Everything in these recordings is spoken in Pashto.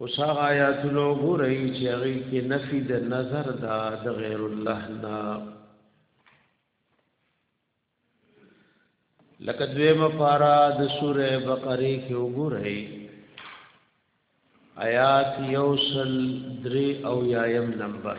اوس هغه آیاتونه وګورئ چې هغه کې نفي د نظر دا د غیر الله نه لکه دویمه پارا د سوره بقره کې وګورئ آیات یوصل درې او یایم نمبر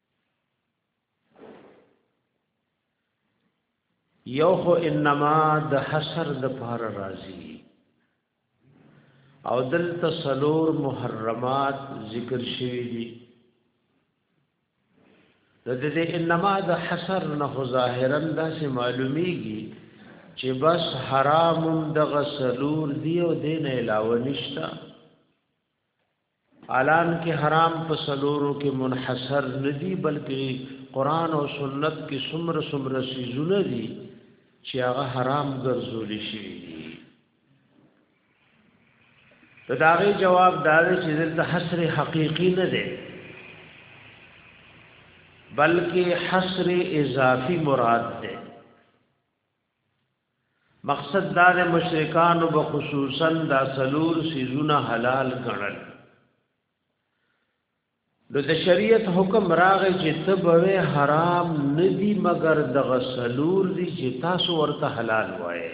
یو خو انما د حشر د پار راضی او دل تسلور محرمات ذکر شوی دی د دې انما د حشر نه ظاهرا د سه معلومیږي چې بس حرام د غسلور دی او دین علاوه نشتا عالم کې حرام په سلورو کې منحصر ندي بلکې قران او سنت کې سمر سمر سيزونه دي چې هغه حرام ګرځول شي په داغه جواب دار چې دلته حصر حقيقي نه دی بلکې حصر اضافي مراد دی مقصد دا د مشرکانو به خصوصا دا سلور سیزونه حلال ګڼل نو د شریعت حکم راغی چې تبوي حرام ندي مگر د غسلور دي چې تاسو ورته حلال وایې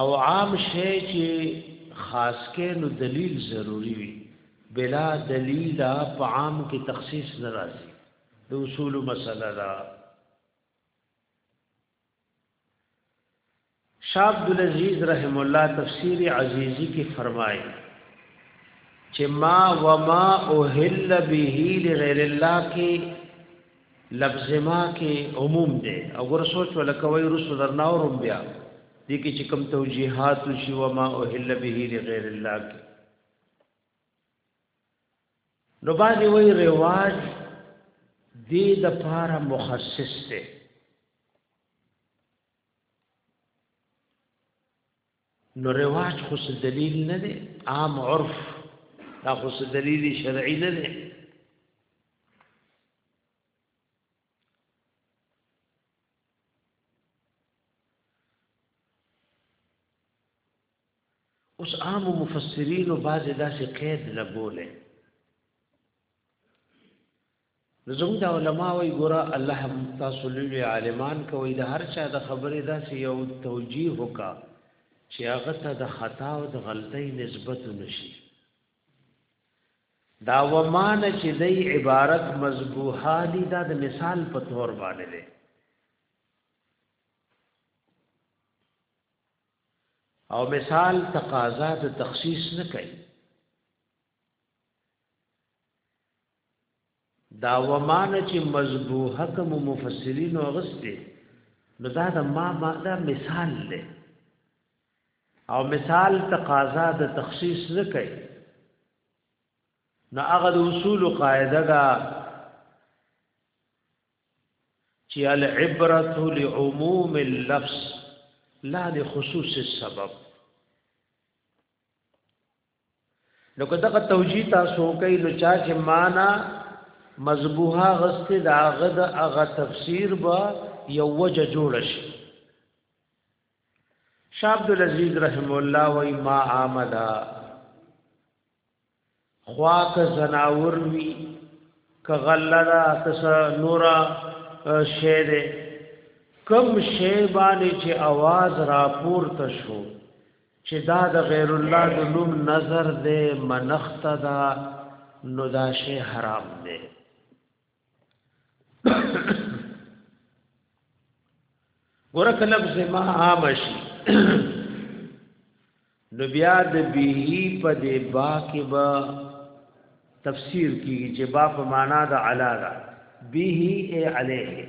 او عام شی چې خاص کې نو دلیل ضروری وي بلا دلیل په عام کې تخصیص ناراضي د اصول مسله دا شاب عبد العزيز رحم الله تفسیر عزیزی کې فرمایي چې ما وما اوهل به لغیر الله کې لفظ ما کې عموم دی او ګور سوچ ولکوي رسو درنا اورم بیا دي کې چې کوم توجيهات شي و ما اوهل به لغیر الله کې نو باندې وای رواج دې د پاره مخصص دی نو رواج خو څه دلیل نه دی عام عرف دا خو څه دلیل شرعي نه دی اوس عام مفسرین او بعض داسې قید لګولې نو زموږ دا علما وایي ګوره الله هم تاسو لوی عالمان کوي د هر چا د خبرې داسې یو توجیه وکا چې هغه ته د خطا او د غلطۍ نسبت نشي دا ومان چې د عبارت مذبوحه دي دا د مثال په تور باندې ده او مثال تقاضا د تخصیص نه کوي دا ومانه چې مذبوحه کوم مفسرین او غسته نو دا د ما ما دا مثال دی او مثال تقاضا د تخصیص نه کوي نو هغه د اصول قاعده دا چې العبرت لعموم اللفظ لا لخصوص السبب نو که دغه توجیه تاسو کوي نو چا چې معنا مذبوحه غست د هغه د هغه تفسیر به یو وجه جوړ شي شابد العزیز رحم الله وای ما عامدا خواک زناور وی ک غلرا تس نورا شیر کم شی باندې چې आवाज را پورته شو چې دا د غیر الله د نوم نظر دی منخت دا نو دا شی حرام دی ورکه لفظ ما عام شي نو بیا د بیهی په دی با کې با تفسیر کیږي چې با په معنا د علا ده بیهی ای علیه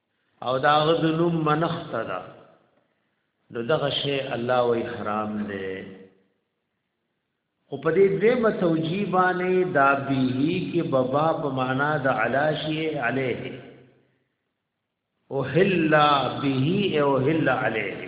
او دا غد نوم منخت دا نو دغه شی الله وی حرام دی او په دې دوه متوجیبانه دا به کې بابا په معنا د علاشی علیه او حل به او حل علیه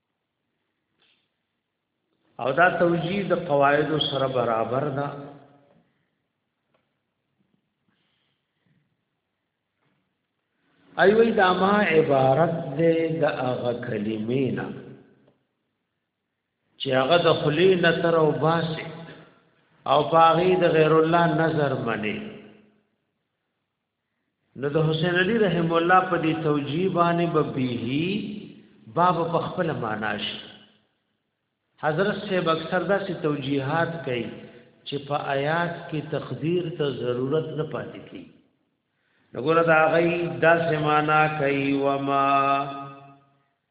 او دا توجیه د قواعد سره برابر ده ایوی دا ما عبارت ده د هغه کلمې نه چې هغه د خلی نتر او باسه او پاغي د غیر الله نظر منی نو د حسین علی رحم الله په دې توجیه باندې به به باب په خپل معنا شي حضرت صاحب اکثر دا سي توجیهات کوي چې په آیات کې تقدیر ته ضرورت نه پاتې کی نګور دا غي دا سمانا کوي وما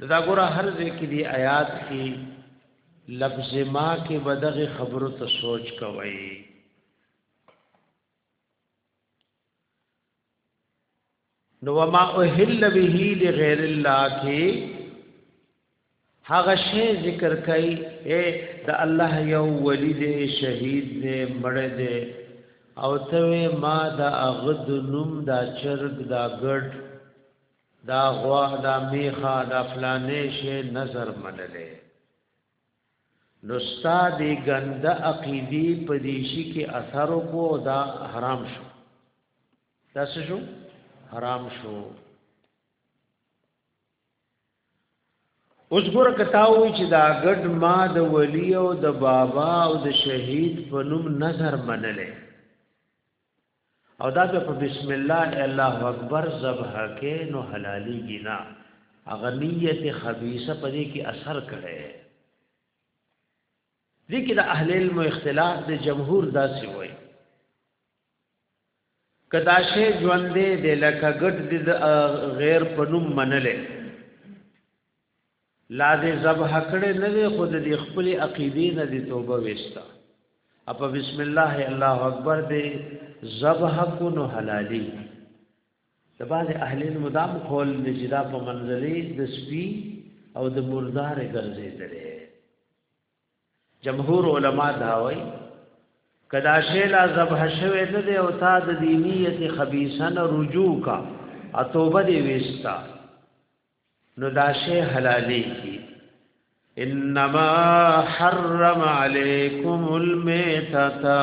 نو دا ګوره هر ځای کې دی آیات کې لفظ ما کې بدغه خبرو ته سوچ کوي نو ما اوهل به لغیر الله کې هغه شی ذکر کوي اے د الله یو ولی دې شهید دې مړ دې او ته ما دا اغد نوم دا چرګ دا ګډ دا غوا دا میخه دا فلانې شی نظر منلې نو استاد غند عقیدی پدیشی کې اثر کو دا حرام شو دا شو حرام شو اوس ګور کتاو چې دا ګډ ما د ولی او د بابا او د شهید په نوم نظر منلې او دا په بسم الله الله اکبر ذبح کې نو حلالي ګنا اغنیت خبيثه پدې کې اثر کړي دي کې د اهل علم اختلاف د جمهور داسې وایي کدا شی ژوندې د لکه ګډ د غیر پنوم منلې لا دې ذبح کړې نه دې خود دې خپل عقیدې نه دې توبه وستا اپ بسم الله الله اکبر دې ذبح کو نو حلالي د باز اهل مدام قول دې جدا په منځلې د سپي او د مردار ګرځې درې جمهور علما دا وایي کدا شی لا ذبح شوه نه دی او تا د دینیت خبيثن رجوع کا اتوبه دی وستا نو دا شی حلالي کی انما حرم علیکم المیتتا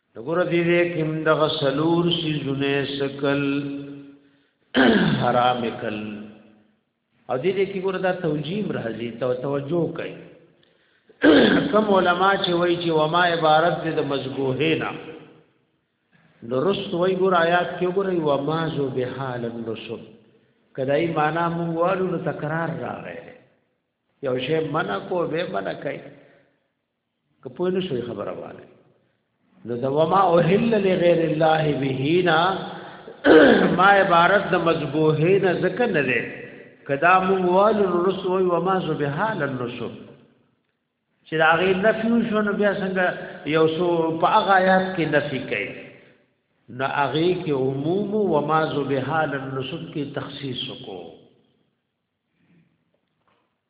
نګور دې دې کم د غسلور سی زونه سکل حرام کل او دې دې کې ګور دا توجیم راځي تو توجه کوي کم علما چې وایي چې وما عبارت دې د مزګوهه نه درست وایي ګور آیات کې ګور وما ذو بحال النصب کدای معنا مونږ والو نو تکرار راغی یو شی منع کو به منع کوي که پوه نه شوي خبره وانه نو د وما اوهل لغیر الله بهینا ما عبارت د مذبوحه نه ځکه نه ده کدا مون وال الرسول و ما ذبحا للرسول چې دا غي نفي شو نو بیا څنګه یو سو په هغه آیات کې نفي کوي نو هغه کې عموم و ما ذبحا للرسول کې تخصیص کو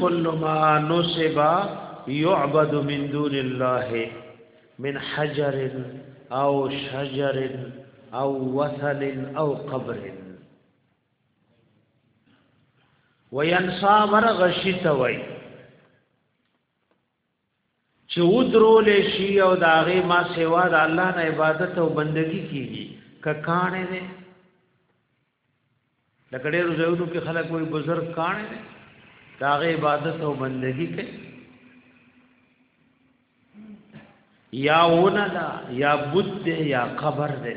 كل ما نصب يعبد من دون الله من حجر او شجر او وثن او قبر وینصاب رغشتوي چې ودرول شي او د هغه ما سیوا د الله نه عبادت او بندگی کیږي ککانه نه لکه ډېر زیاتو کې خلک وي بزرګ کانه نه دا هغه عبادت او بندگی کوي یا ونه دا یا بت دی یا قبر دی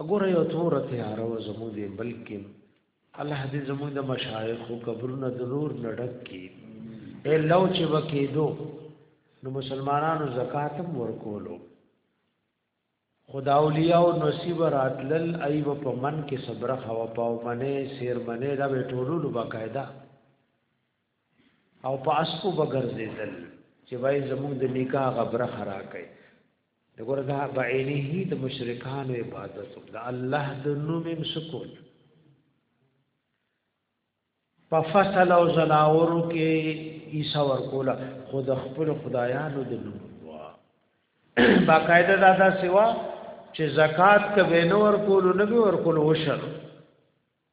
اګوره یو تور تیاره و زموږ دی ملک کې الله دې زموږ د مشایخ او قبرونه د نور نډک کی اے لو چې وکې دو نو مسلمانانو زکات هم ورکولو خدا اولیاء او نصیب راتلل ایو په من کې صبر خوا پاو منه سیر منه دا به ټولو باقاعده او په اسکو بغرزیدل چې وای زموږ د نکاح غبره خرا کوي دغه دا بعینه د مشرکان عبادت د الله د نوم هم سکول په فصل او زناورو کې عیسی ورکوله خود خپل خدایانو د نوم وا باقاعده دا دا سوا چې زکات کبه نو ورکول نه ورکول وشر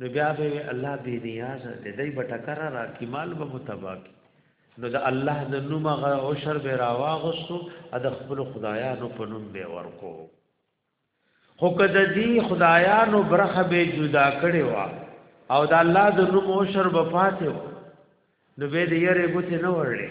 نو بیا به وی الله بی نیاز دی دای به ټکر را کی مال به متبا کی نو د الله د نوم غ او شر به راواغستو ا د خپل خدایانو په نوم به ورکو خو کده دی خدایانو برخه به جدا کړي وا او د الله د نوم او شر به پاتې نو به دې یې ګوتې نه ورلې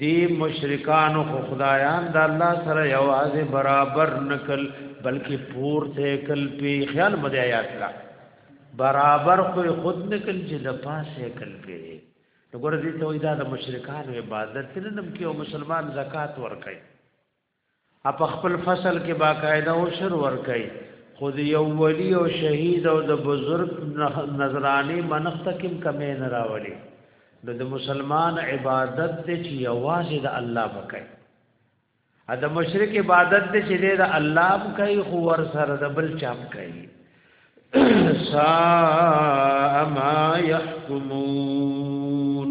دی مشرکانو خو خدایان د الله سره یوازې برابر نکل بلکې پورته کل په خیال مده آیات لا برابر خو خود نکل چې د پاسه کل په وګوره دې ته وای دا د مشرکانو عبادت نن کې او مسلمان زکات ورکړي په خپل فصل کې باقاعده عشر ورکړي خود یو ولی او شهید او د بزرگ نظرانی منخت کم کمې نه راولي د مسلمان عبادت دې چې یوازې د الله وکړي ا د مشرک عبادت دې چې د الله وکړي خو ور سره د بل چا وکړي سا ما يحكمون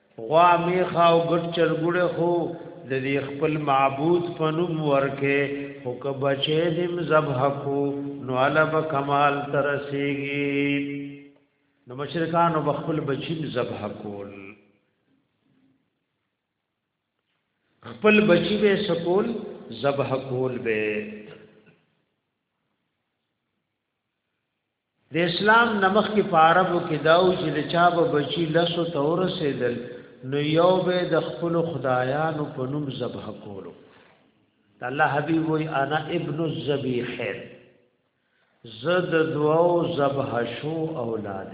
غوا میخه او ګډ چرګوړه خو د دې خپل معبود په نوم ورکه خو که بچې دم ذبح کو نو علب کمال ترسيږي نو مشرکان او خپل بچیم ذبح کول خپل بچی به سکول ذبح کول به د اسلام نه مخکې په عربو کې دا و چې د چا به بچي لسو ته ورسېدل نو یو به د خپل خدایانو په نوم ذبح کولو الله حبیب وی انا ابن الذبیحین زد دعاو ذبح شو اولاد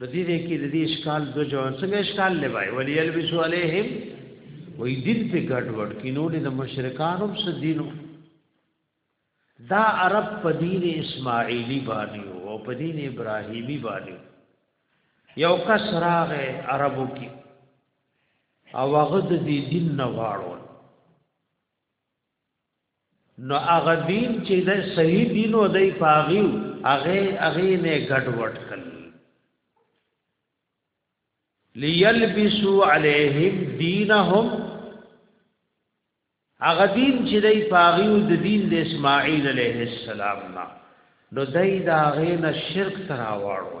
نو دې دې کې د دې اشکال دو جو څنګه اشکال لوي ولي البسو عليهم وې دین په ګډ وډ کې نو د مشرکانو څخه دینو دا عرب په دین اسماعیلی باندې او په دین ابراهیمی باندې یو کس راغې عربو کې او هغه د دین نه واړو نو هغه دین چې د صحیح دین او د پاغیو هغه هغه نه ګډ وډ کړ ليلبسوا عليهم دينهم هغه دین چې د پاغیو د دین د اسماعیل علیه السلام نه نو دای دا غین شرک تراوړو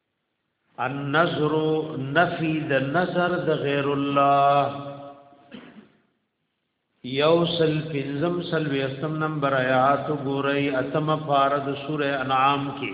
النظر نفی د نظر د غیر الله یوصل پنزم سل ویستم نمبر آیات گوری اتم فارد سور انعام کی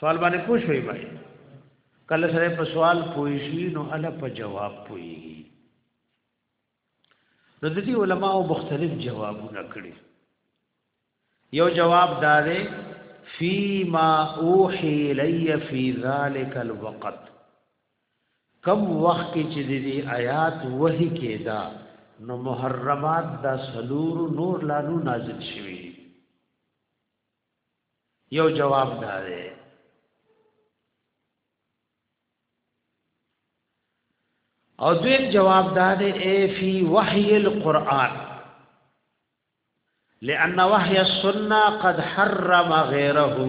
سوال باندې پوه شوي بای کله سره په سوال پوه شي نو ال په جواب پوهیږي نو د دې علماو مختلف جوابونه کړي یو جواب دار فی ما اوحی الی فی ذلک الوقت کم وخت کې چې دې آیات وਹੀ کېدا نو محرمات دا سلور نور لانو نازل شوی یو جواب دا دی او دویم جواب دا دی اے فی وحی القرآن لأن وحی السنة قد حرم غیره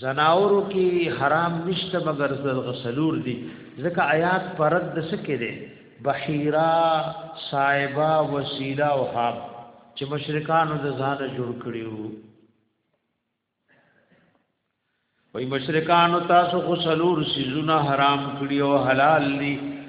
زناورو کی حرام نشته مگر زلغسلور دی ځکه آیات پرد د سکه دی بحیرا صایبا وسیله او حاب چې مشرکانو د ځانه جوړ کړیو وای مشرکانو تاسو غسلور سيزونه حرام کړیو حلال دي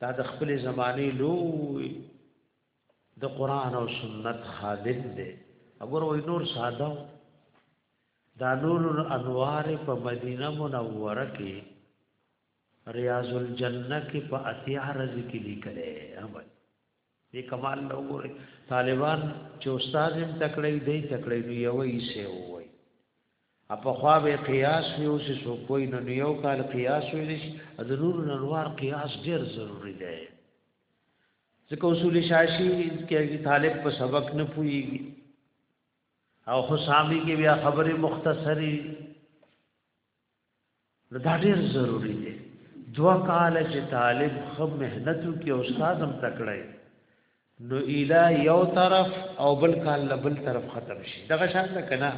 دا د خپل زمانه لوی د قران او سنت خادم دی اگر وای نور ساده دا نور انوار په مدینه منوره کې ریاض الجنه کې په اتیار ذکر لیکلې احمد دې کمال له وګورئ طالبان چې استاد هم تکړه دی تکړه نو یو یې سه وای په خوا به قیاس یو چې سو کوی نو یو کال قیاس ویل شي د نور نوار قیاس ډیر ضروری دی ځکه اصول شاشي کې طالب په سبق نه پويږي او حسامي کې بیا خبره مختصری دا ډیر ضروری دی دوا کال چې طالب خو مهنتو کې استاد هم تکړه نو اله یو طرف او بل کال لبل طرف ختم شي دغه شان ده کنه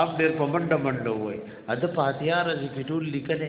اپ ډیر په منډه منډه وای اده پاتیار ذکر ټول لیکنه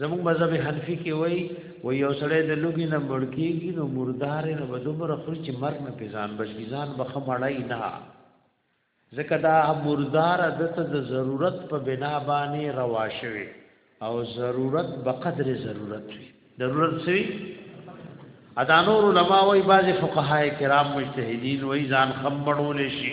زموږ مذهب حنفي کې وای و یو سړی د لوګي نه مړ کیږي نو مردار نه به دومره خوري چې مرګ نه پیزان بچی ځان به خمړای نه ځکه دا مردار دته د ضرورت په بنا باندې روا شوی او ضرورت به قدر ضرورت وي ضرورت سي ادا نور علما وای بعض فقهای کرام مجتهدین وای ځان خمړول شي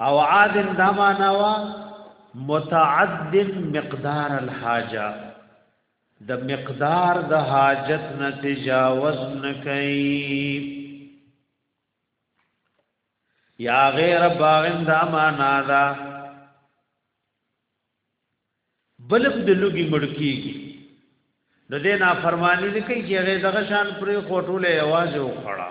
او عاد دا معنا وا متعد مقدار الحاجه د مقدار د حاجت نه تجاوز نه کوي یا غیر باغن دا معنا دا بلب د لوګي مړکیږي د دې نافرمانی نه کوي چې هغه دغه شان پرې خټولې आवाज وکړه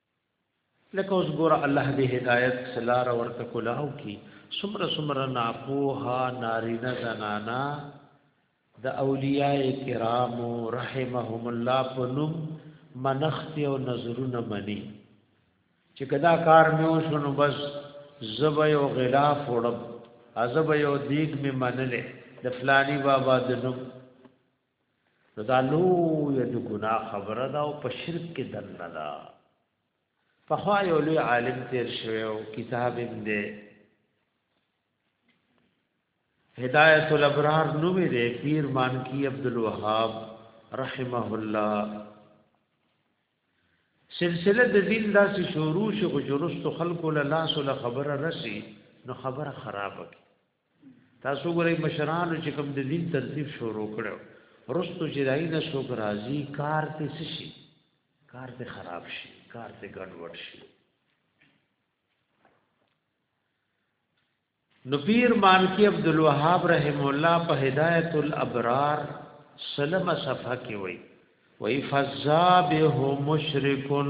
لکه اوس ګوره الله دې هدایت سلار ورته کلاو کی سمره سمره ناپوها نارینه زنانا د اولیاء کرام رحمهم الله پنوم منخت او نظرونه منی چې کدا کار مې وشونو بس زب یو غلاف وړم ازب یو دیګ مې منلې د فلانی بابا د نوم نو دا لوی د ګناه خبره ده او په شرک کې دننه ده په خوا یو لوی عالم تیر شوی او کتاب هم دی هدایت الابرار نوم دی پیر مانکی عبد الوهاب رحمه الله سلسله د دین داسې شروع شو چې رستو خلکو له لاس له خبره رسی نو خبره خرابه تاسو ګورئ مشرانو چې کوم د دین ترتیب شروع کړو رستو چې دای نه سو راځي کار ته شي کار ته خراب شي کار ته ګډوډ شي نو پیر مالکی عبد الوهاب رحم الله په هدایت الابرار سلم صفحه کې وای وای فزابه مشرکون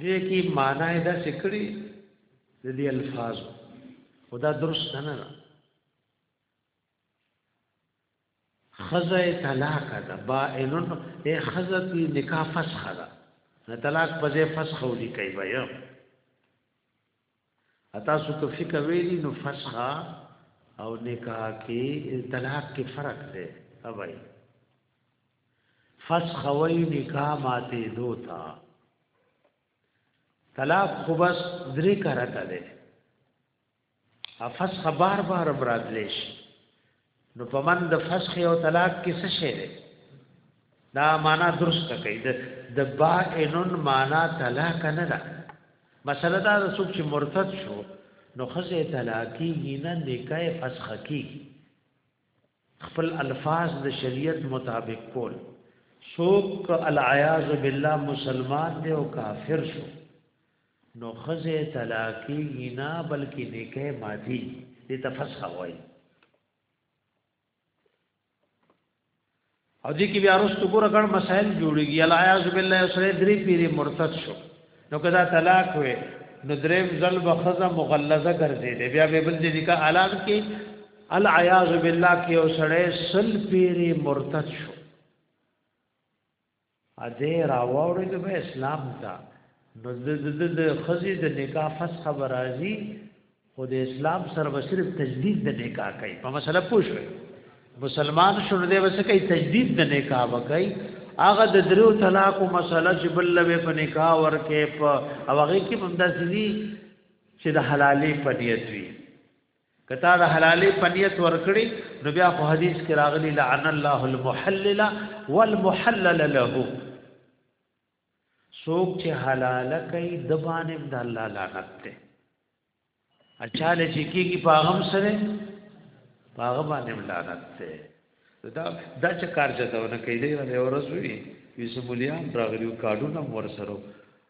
دې کې معنا یې دا سکړي د دې الفاظ خدا درست نه نه خزه طلاق ده بائن اے خزه تی نکاح فسخ ده نه طلاق په ځای فسخ ولي کوي بیا اتا سو ته فقہ ویلی نو فسخه او نکاح کې طلاق کې فرق دی اوای فسخ وای نکاح ماته دوتا طلاق خو بس درې کرته دی فسخ بار بار براتلیش نو په من د فسخ او طلاق کې څه شی دی دا معنا درسته کوي د د بائنن معنا طلاق نه ده مثلا دا څوک چې مرتد شو نو خزه طلاقي نه نکاح فسخ کی خپل الفاظ د شریعت مطابق کول څوک العیاذ بالله مسلمان دی او کافر شو نو خزه طلاقی نه بلکې نکاح ماتي دې تفسخ وای او دې کې بیا رستو ګور غړ مسائل جوړيږي الیاذ بالله سره درې پیری مرتد شو نو کدا طلاق وې نو دریم ځل به خزه مغلظه ګرځي دې بیا به بل دې نکاح اعلان کې الیاذ بالله کې او سره سل پیری مرتد شو اده راوړې د اسلام ته نو د د د خزي د نکاح فسخ برازي خو د اسلام سره به صرف تجدید د نکاح کوي په مسله پوښوي مسلمان شونه دی وسه کوي تجدید د نکاح وکړي هغه د درو طلاق او مسله چې بل له په نکاح ورکه په هغه کې بندا سړي چې د حلالې په نیت وي کتا د حلالې په نیت ورکړي نو بیا خو حدیث کې راغلی لعن الله المحلل والمحلل له سوک چې حلاله کوي د باندې د الله لعنت ته اچاله چې کیږي پاغم سره پاغه باندې لعنت ته دا دا چې کار چتاونه کوي دی ورځ وی ویسه مليان راغلیو کارونه ور سره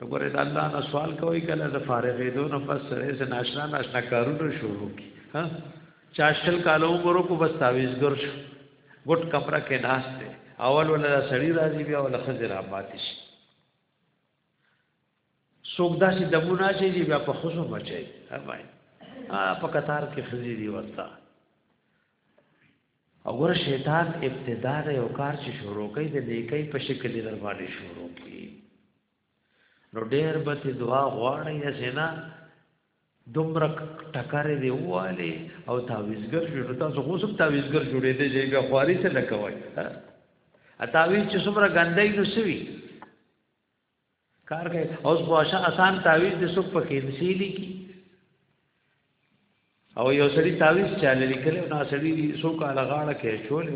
وګوره د الله نه سوال کوي کله د فارغې دونه پس سره سره ناشنا ناشنا کارونه شروع کی ها چا شل کالو عمر کو بس تعویز ګر شو ګټ کمره کې ناس دی اول ولا سړی راځي بیا ولا خزر آباد شي څوک داسې دمونه شي چې بیا په خوشو مچي هاي په قطار کې خزيري ورته او ګوره شیطان ابتدا د یو کار چې شروع کوي د نیکۍ په شکل یې در باندې شروع کوي نو ډېر به ته دعا غواړې یا سینا دومره ټکرې دی واله او تعویزګر جوړ تاسو خو سم تعویزګر جوړې دی چې بیا خواري څه نه کوي ا تعویز چې څومره ګندای نو سوي کار کوي اوس په اشه آسان تعویز د سو په خېدسي لیکي او یو سړی تعویز چاله لیکل نو سړی سو کاله غاړه کې چول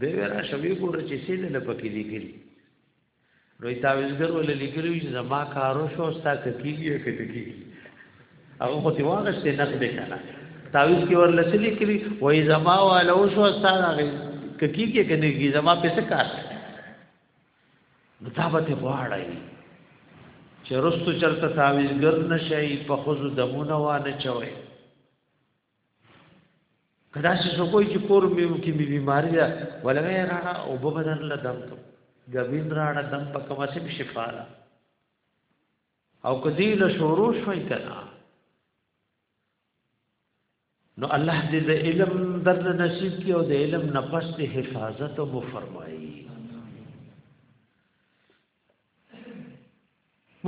به ورا شوی ګور چې سید نه پکې لیکل نو تعویزګر ول لیکل چې زما کارو شو ستا کیږي کې کیږي هغه خو دی واغشته نقد کړه تعویز کې ورل سلی کړي وای زما والو شو ستا هغه کیږي کې کیږي زما په څه کار مطابقت غواړی چې رستو چرته تعویزګر نشي په خوزو دمونه وانه چوي کدا چې سو کوئی چې کور مې کې می بیماری ده ولوي راړه او په بدن له دم ته غوین راړه دم په کومه سي شفا ده او کدی له شورو شوي کنا نو الله دې د علم در نصیب کړي او د علم نفس دې حفاظت او مفرمایي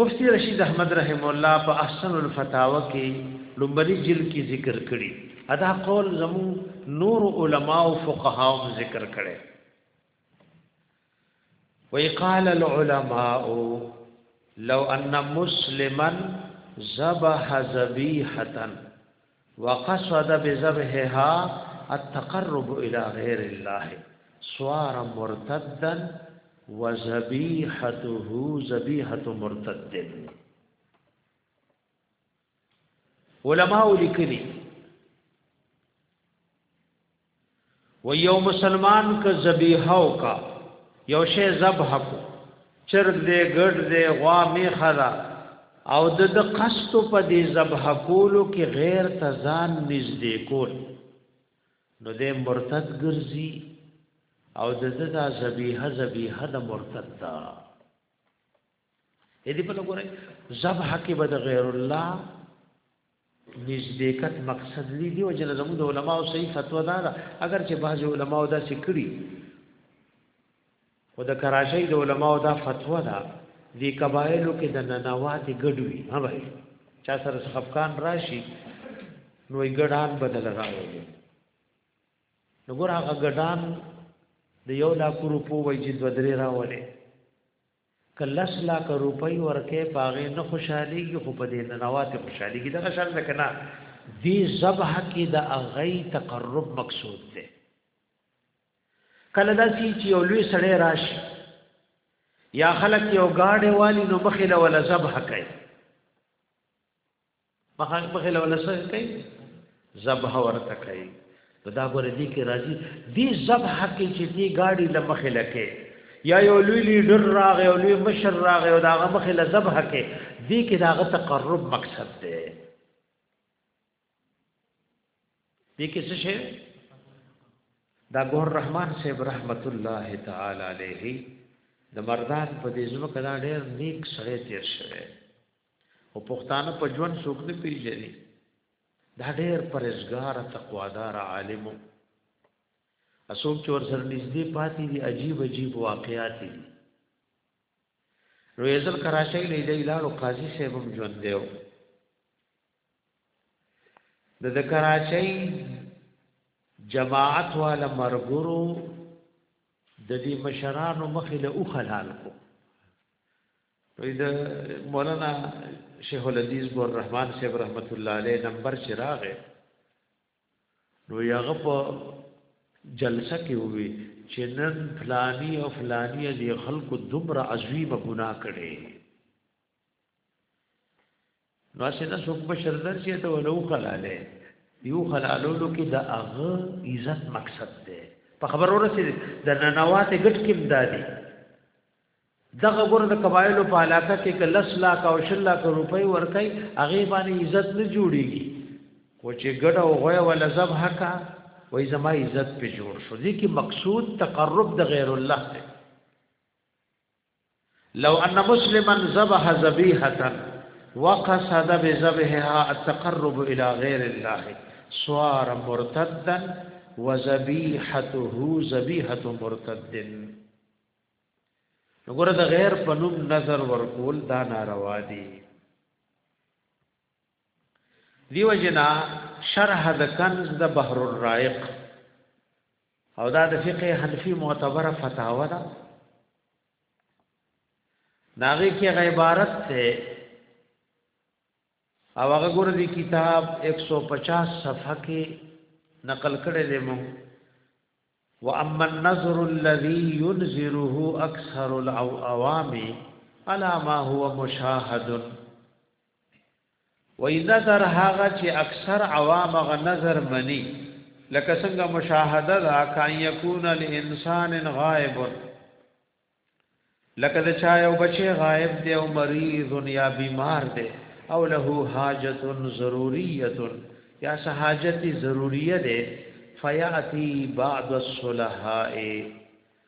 مفتی رشید احمد رحم الله په احسن الفتاوا کې لومبري جل کې ذکر کړي ادا قول زمو نور علما او فقها هم ذکر کړي قال العلماء لو ان مسلما ذبح ذبيحه وقصد بذبحها التقرب الى غير الله سوار مرتدا وذبيحته ذبيحه مرتد علماء لیکلي و یو مسلمان ک ذبیحو کا یو شی ذبح کو چرګ دې ګډ دې غوا می خلا او د د قصد په دې ذبح کولو کې غیر تزان نږدې کول نو دې مرتد ګرځي او د د ذبیحه ذبیحه د مرتد دا دې په لګورې ذبح کې بد غیر الله نزدېکت مقصد لیدي او جن زموږ علماء او صحیح فتوا دا ده اگر چې بعض علماء دا سکړي او د کراچۍ د علماء دا فتوا ده دی قبایلو کې د ننوات ګډوي ها بھائی چا سره خفقان راشي نو یې ګډان بدل راوړي نو ګور هغه ګډان د یو لا کورو په وجه د درې راوړي که لس لاکه روپۍ ورکې په هغې نه خوشحالېږي خو په دې ننواتې خوشحالېږي دغه شان ده که نه دې ذبح کې د هغوی تقرب مقصود دی کله داسې چې یو لوی سړی راشي یا خلک یو ګاډی والی نو مخې له وله ذبح کوي مخه مخه له ولسه کوي ذبح ورته کوي دا ګور دي کې راځي دي ذبح کې چې دي گاډي لمخه لکه یا یو لوی لیډر راغی او لوی مشر راغی او داغه مخه له ذبح کې دي کې داغه تقرب مقصد دی دي کې څه شي دا ګور رحمان صاحب رحمت الله تعالی علیه د مردان په دې ځمکه دا ډېر نیک سره تیر شوی او پښتانه په ژوند څوک نه پیژني دا ډېر پرېزګار تقوادار عالم اسوک چور سر نږدې پاتې دي عجیب عجیب واقعات دي نو یزل کراچۍ لې دی لاړو قاضي صاحب هم ژوند دیو د د کراچۍ جماعت والا مرګرو د دې مشرانو مخې له او خلال کو وې د مولانا شیخ الحدیث ګور رحمان صاحب رحمت الله علیه نمبر چې راغې نو یغه په جلسه کې وې چې نن فلانی او فلانی دې خلکو دومره عظیمه ګناه کړې نو اسنه څوک په شردر شي ته ولو خلاله یو خلالولو کې د هغه عزت مقصد دی په خبرو رسې د ننوات غټ کې امدادي دغه ګور د قبایلو په علاقه کې کلس لا کا او شل لا کا روپۍ ورکای هغه باندې عزت نه جوړيږي خو چې ګډ او غوي ولا زب حقا وای زما عزت په جوړ شو دي کې مقصود تقرب د غیر الله دی لو ان مسلما ذبح ذبیحه وقصد بذبحها التقرب الى غير الله سوار مرتدا وذبیحته ذبیحه مرتد وګوره د غیر په نوم نظر ورکول دا ناروا دي دیو جنا شرح د کنز د بحر الرائق او دا د فقه حنفي معتبره فتاوا ده داغه کې غیبارت ته او هغه ګور دي کتاب 150 صفحه کې نقل کړي دي مو واما النظر الذي ينذره اكثر العوام على ما هو مشاهد وای نظر هغه چې اکثر عوام غ نظر منی لکه څنګه مشاهده دا کان یکون الانسان غائب لکه د چا یو بچی غائب دی او مریض یا بیمار دی او له حاجت ضروریه یا سحاجت ضروریه دی فیاتی بعد الصلحاء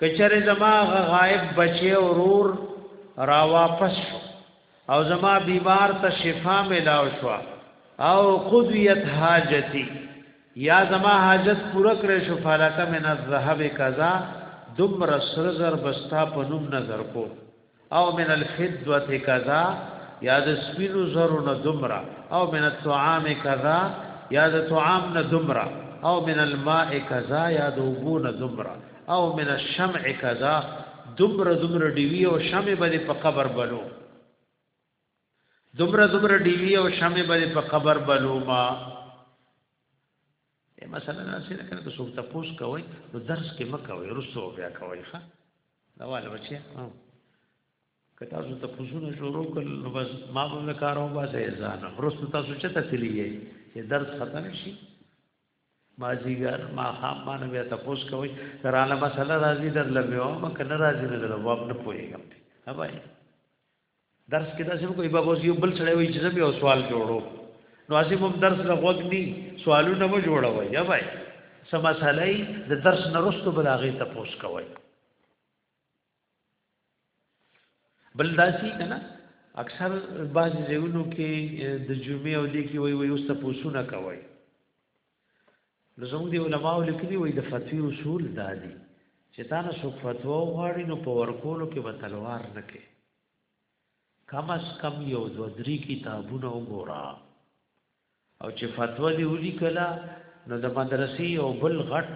که چېرې زما هغه غایب بچی او ورور راواپس شو او زما بیمار ته شفا ملاو شو او قضیت حاجتی یا زما حاجت پوره کړې شو فلکه من الذهب کذا دمر سرزر بستا په نوم نظر کو او من الفدوه کذا یا د سپینو زرو نه دمرا او من الطعام کذا یا د طعام نه دمرا او من الماء کذا یا د وبو نه دمرا او من الشمع کذا دمر دمر دیوی او شمع باندې په قبر بلو دمر دمر دیوی او شمع باندې په قبر بلو ما اې مثلا داسې ده کنه که څوک تپوس کوي نو درس کې مه کوئ رسو بیا کوئ ښه دا واله بچیا که تاسو تپوسونه شروع کړل نو بس ما به نه کارو بس ځان رسو تاسو چې تکلی یې چې درس ختم شي ما زیګر ما خام باندې بیا تپوس کوي ترانه مسله راځي در لوي او ما کنه راځي نه لوي واب نه پويږم هبای درس کې داسې کوئی بابا یو بل سره وي چې زمي او سوال جوړو نو عظیم هم درس له وګني سوالونه و جوړوي یا بھائی سم مسله د درس نرستو بلاغه ته پوس کوي بل داسي کنه اکثر بعض ځایونو کې د جمعې او دې کې وي وي اوس ته پوسونه کوي نو زموږ دی علماء لیکلي وي د فتوی اصول دادي چې تا نه څوک فتوا وغواړي نو په ورکولو کې به تلوار نه کوي کم از کم یو دو درې کتابونه وګوره او چې فتوا دی ولي کلا نو د مدرسې او بل غټ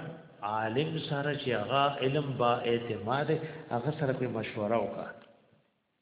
عالم سره چې هغه علم با اعتماد هغه سره په مشوره وکړه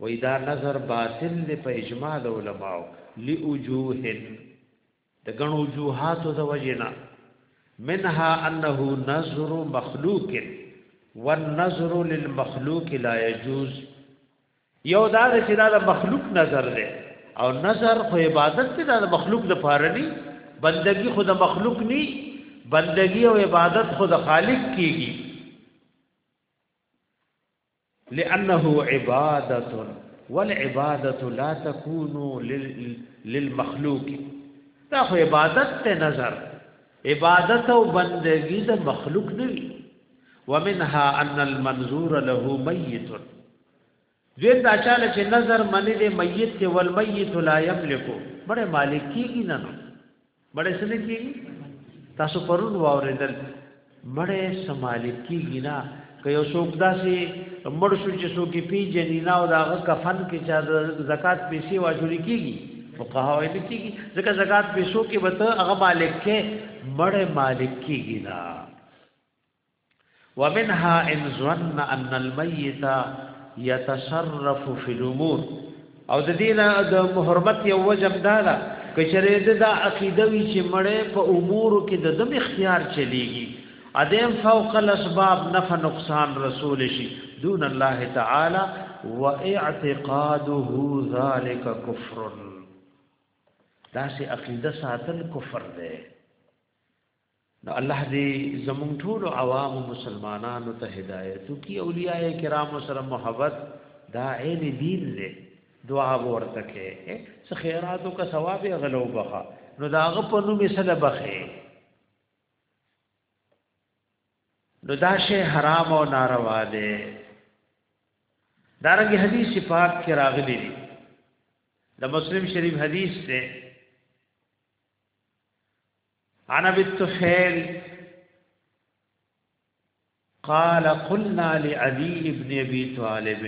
وایي دا نظر باطل دی په اجماع د علماو لوجوه د ګڼو وجوهاتو د وجنا منها انه نظر مخلوق والنظر للمخلوق لا يجوز یو دا چې دا د مخلوق نظر دی او نظر خو عبادت دی دا د مخلوق د پاره نه بندگی خو د مخلوق نه بندگی او عبادت خو د خالق کیږي لانه عبادت والعبادت لا تكون للمخلوق دا خو عبادت ته نظر عبادت او بندگی د مخلوق نه وی ومنها ان المنظور له میت دین دا چاله چې نظر منی دی میت ته ول میت لا یملکو بڑے مالک کیږي نه مړې سره کیږي تاسو پرون واوریدل مړې سمالک کیږي نه که یو څوک داسې مړ شو چې څوک پی جنینا او داغه کفن کې چا د زکات پیسې واجوري کیږي فقها وایي نه کیږي ځکه زکات پیسو کې وته هغه مالک کې مړې مالک کیږي نه ومنها ان ظن ان المیت یتصرف فی الامور او د دینه د محرمت یو وجب دا ده کچره د دا عقیده وی چې مړې په امور کې د دم اختیار چلیږي ادم فوق الاسباب نفع نقصان رسول شي دون الله تعالی واعتقاده ذلك كفر دا سي عقیده ساتل کفر ده نو الله دې زمونږ ټول عوام مسلمانانو ته هدایت کی اولیاء کرام سره محبت دا عین دین دی دعا ورته کې څه خیرات او کا ثواب غلو بخا نو داغه په نوم سره بخې نو دا شی حرام او ناروا دی دارنګ حدیث پاک کې راغلی دی د مسلم شریف حدیث ته عن ابي الطفيل قال قلنا لعلي ابن ابي طالب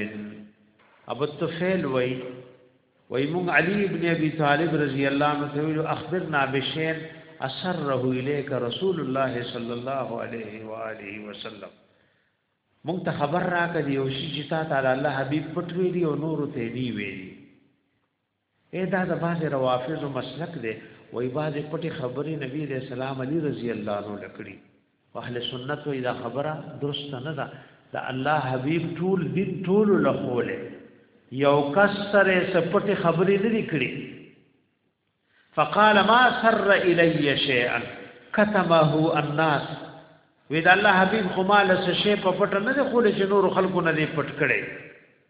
ابو الطفيل وي وي مون علي ابن ابي طالب رضي الله عنه ته اخبرنا بشين اسره اليك رسول الله صلى الله عليه واله وسلم مون ته خبر راکړي او شي چې تا تعالی الله حبيب پټوي دي او نور ته دی ویلي اې دا د بعضې روافضو مسلک دی وای بعضې پټې خبرې نبی علیه السلام علی رضی الله عنه لکړي اهل سنت وای دا خبره درسته نه ده د الله حبیب ټول دین ټول لخوله یو کس سره سپټ خبرې نه لیکړي فقال ما سر الی شیئا کتمه الناس وې د الله حبیب خو مال څه شی په پټ نه دی خو له نور خلکو نه دی پټ کړي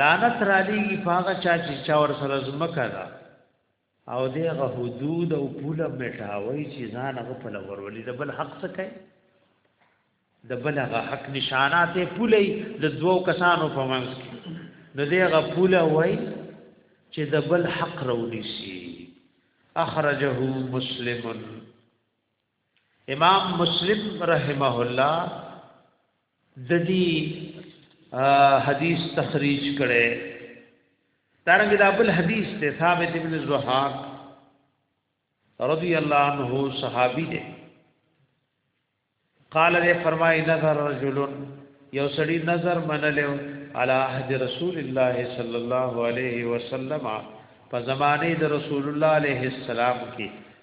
لعنت را لېږي په هغه چا چې چا ور سره ځمکه ده او دغه حدود او پوله مټاوي چې ځان هغه په لور ولې د بل حق څه کوي د بل هغه حق نشانات پوله د دوو کسانو په منځ کې نو دغه پوله وای چې د بل حق رونی شي اخرجه مسلمن امام مسلم رحمه الله د دې حدیث تخریج کړي دارنګه دا بل حدیث ته ثابت ابن زحاق رضی الله عنه صحابي دی قال دې فرمای نظر رجل یو سړی نظر منلو علی عهد رسول الله صلی الله علیه وسلم په زمانه د رسول الله علیه السلام کې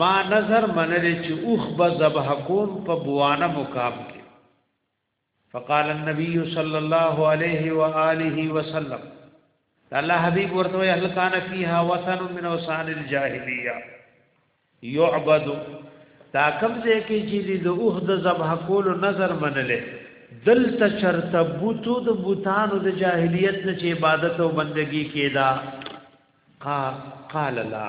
ما نظر منلی چې اوخ به ذبح کوم په بوانه مقام کې فقال النبي صلى الله عليه واله وسلم الله حبيب ورته هل کان فيها وثن من اوثان الجاهليه يعبد تا کوم ځای کې چې د اوه د ذبح کول نظر منلې دلته چرته بوتو د بوتانو د جاهلیت نه چې عبادت او بندگی کېدا قال لا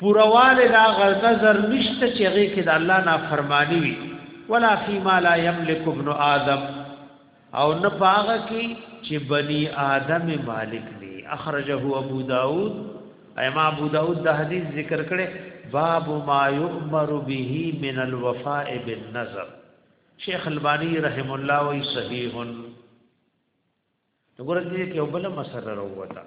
پورواله دا غنظر نشته چې هغه کې د الله نافرمانی وي ولا فيما لا يملك ابن آدم او نه پاغه کې چې بني آدم مالک دی اخرجه ابو داود اما ابو داود دا حدیث ذکر کړي باب ما يؤمر به من الوفاء بالنظر شیخ البانی رحم الله وی صحیح وګوره دې کې یو بل مسله راوته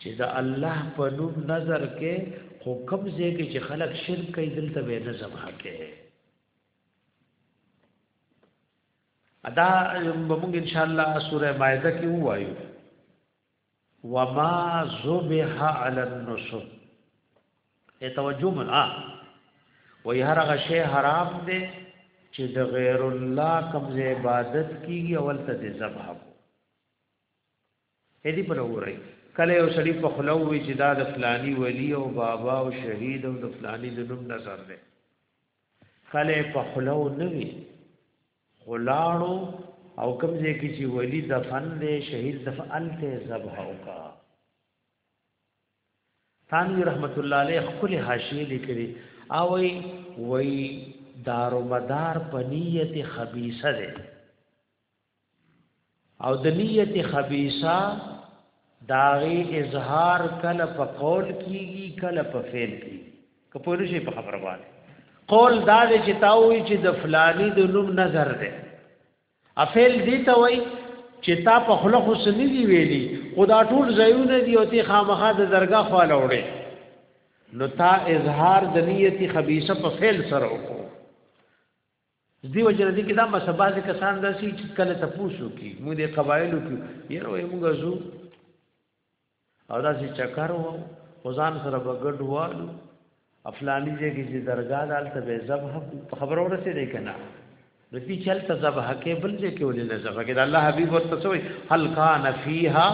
چې دا الله په نوم نظر کې خو کوم ځای کې چې خلک شرک کوي دلته به نه زما کې ادا موږ ان شاء الله سوره مائده کې وایو وما ذبح علی النصب ته توجه ملا وای هر هغه شی حرام دی چې د غیر الله کوم عبادت کیږي اول ته د ذبح کو هدي په وګورئ کله یو سړی په خلو وی چې دا د فلانی ولی او بابا او شهید او د فلانی د نوم نظر دی کله په خلو نه وی خلاړو او کوم ځای کې چې ولی دفن دی شهید دفن ته ذبح وکړه ثانوی رحمت الله علیه خپل حاشیه لیکلی او وی دارو مدار په نیت خبيثه ده او د نیت خبيثه داغي اظهار کله په قول کیږي کله په فعل کیږي کپوره شي په خبره باندې قول دا دی چې تاوي چې د فلانی د نوم نظر ده افعل دې ته وایي چې تا په خله خو سنې دی ویلي خو دا ټول ځایونه دی او تی خامخا د درګه خواله وړي نو تا اظهار د نیت خبيثه په فعل سره وکړو دی وجه دې کې دا مسباز کسان داسي چې کله تاسو کی موږ د قبایلو کې یره موږ زو او دا چې چکر و او ځان سره بغډ والو افلانی دې کې چې درگاه دالته به ذبح خبر اورسه دې کنه نو دې چل ته ذبح کې بل دې کې ولې نه ذبح کې الله حبيب ورته سوې هل کان فیها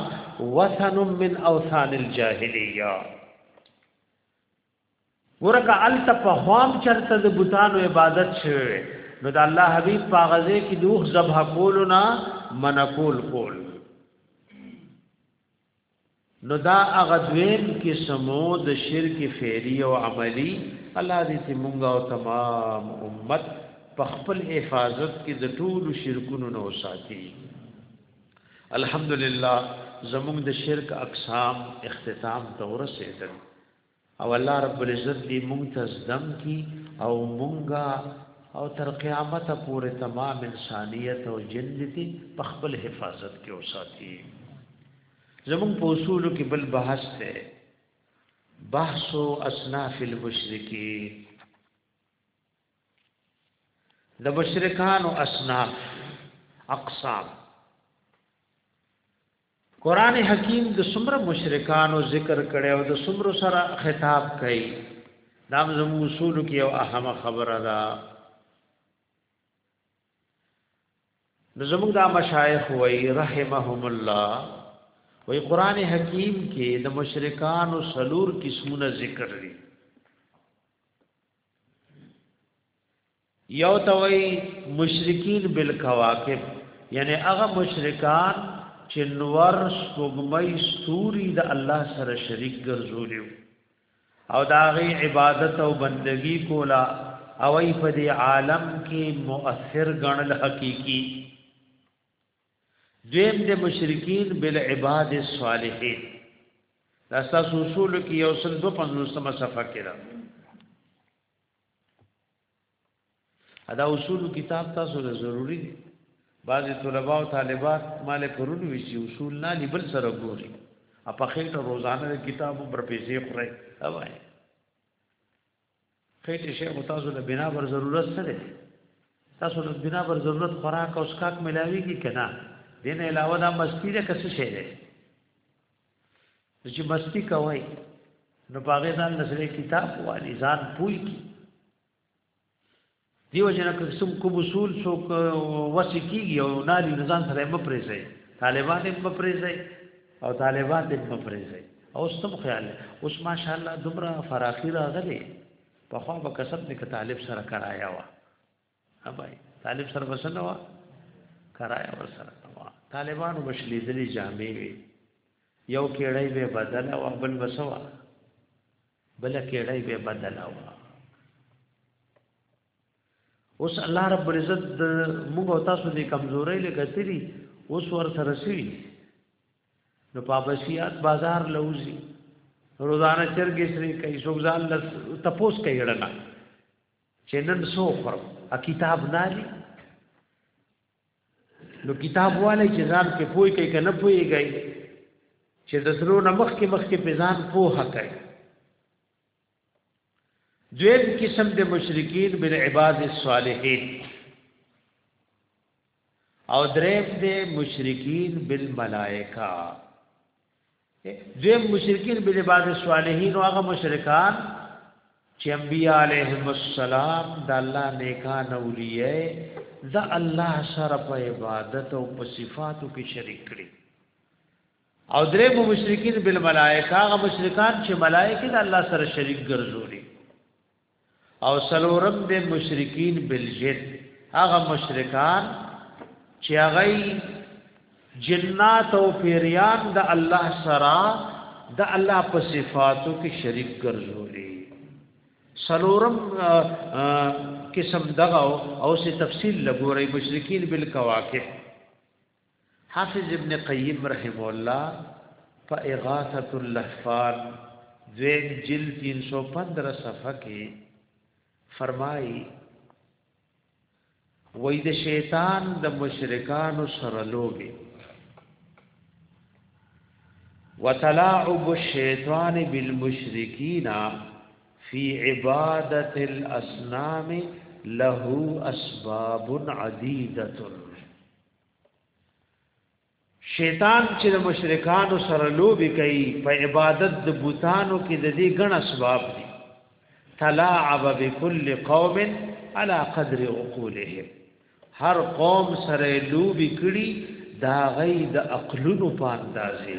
وثن من اوثان الجاهلیه ورکه الته په خوام چرته د بوتانو عبادت شوی نو د الله حبیب په غزه کې دوخ ذبح کول نه منکول کول نو دا هغه دویم قسمو د شرک فعلی او عملی الله دې چې مونږ او تمام امت په خپل حفاظت کې د ټول شرکونو نو ساتي الحمدلله زمونږ د شرک اقسام اختتام ته ورسېدل او الله رب العزت دې مونږ ته زدم کی او مونږه او تر قیامت پورې تمام انسانیت او جن دې په خپل حفاظت کې اوساتي زمون په اصول کې بل بحث ده بحث او اصناف المشرکین د مشرکان او اصناف اقسام قران حکیم د څومره مشرکانو ذکر کړي او د څومره سره خطاب کوي دا زموږ اصول کې یو اهمه خبره ده نو زموږ دا مشایخ وای رحمهم الله وای قران حکیم کې د مشرکان او سلور قسمونه ذکر دي یو ته وای مشرکین بالکواکب یعنی هغه مشرکان چې نور سپوږمۍ ستوري د الله سره شریک ګرځولیو او داغي عبادت او بندگی کولا او ای په دې عالم کې مؤثر غنل حقيقي دیم د مشرکین بالعباد الصالحین دا تاسو اصول کې یو سل 250 صفحه کې ادا اصول کتاب تاسو له ضروری دي بعض طلباء او طالبات مال پرون وی چې اصول نه لیبل سره ګوري اپا خېټه روزانه کتاب پر پیسې خوري اوای خېټه شیخ تاسو له بنا پر ضرورت سره تاسو له بنا پر ضرورت خوراک او اسکاک ملاويږي کنه دین علاوه دا مستی ده کس شي ده چې مستی کوي نو پاګه ځان لسره کتاب والی ځان پوي کی دیو جنا کوم کوم اصول سو وسی کیږي او نالی نظام سره به پریزي طالبان به پریزي او طالبان به پریزي او سم خیال اوس ماشاءالله دومره فراخی راغلي په خو به کسب نه طالب سره کرایا وا ابای طالب سره بسنه وا کرایا ور سره وا طالبانو بشلی دلی جامې وی یو کېړای به بدل او بل بسوا بل کېړای به بدل او اوس الله رب العزت موږ او تاسو دې کمزورې لګتري اوس ور سره سي نو پابسیات بازار لوزي روزانه چرګې سری کوي سوګزان لس تپوس کوي ړنا چې نن سو خورم ا کتاب نالي نو کتاب والے چې ځان کې پوي کوي کنه پوي گئی چې د سرو نمخ کې مخ کې پېزان پوه کوي دویم قسم د مشرکین بن عباد الصالحین او دریم د مشرکین بالملائکه دویم مشرکین بل عباد الصالحین او هغه مشرکان چې انبیاء علیهم السلام د الله نیکان اولیاء د الله سره په عبادت او په صفاتو کې شریک کړي او درې مو مشرکین بل ملائکه هغه مشرکان چې ملائکه د الله سره شریک ګرځولي او سلورم د مشرکین بالجن هغه مشرکان چې هغه جنات او پیریان د الله سره د الله په صفاتو کې شریک ګرځولي سلورم قسم دغه او سه تفصیل لګوري مشرکین بالکواکب حافظ ابن قیم رحمه الله په اغاثه اللهفان دویم جل 315 صفحه کې فرمایي وای د شیطان د مشرکانو سره لوبي وتلاعب الشیطان بالمشرکین فی عبادت الاصنام له اسباب عدیده شیطان چې د مشرکانو سره لوبي کوي په عبادت د بوتانو کې د دې ګڼ اسباب دي تلاعب بكل قوم على قدر عقولهم هر قوم سره لوبي کړي دا غي د عقلونو په اندازې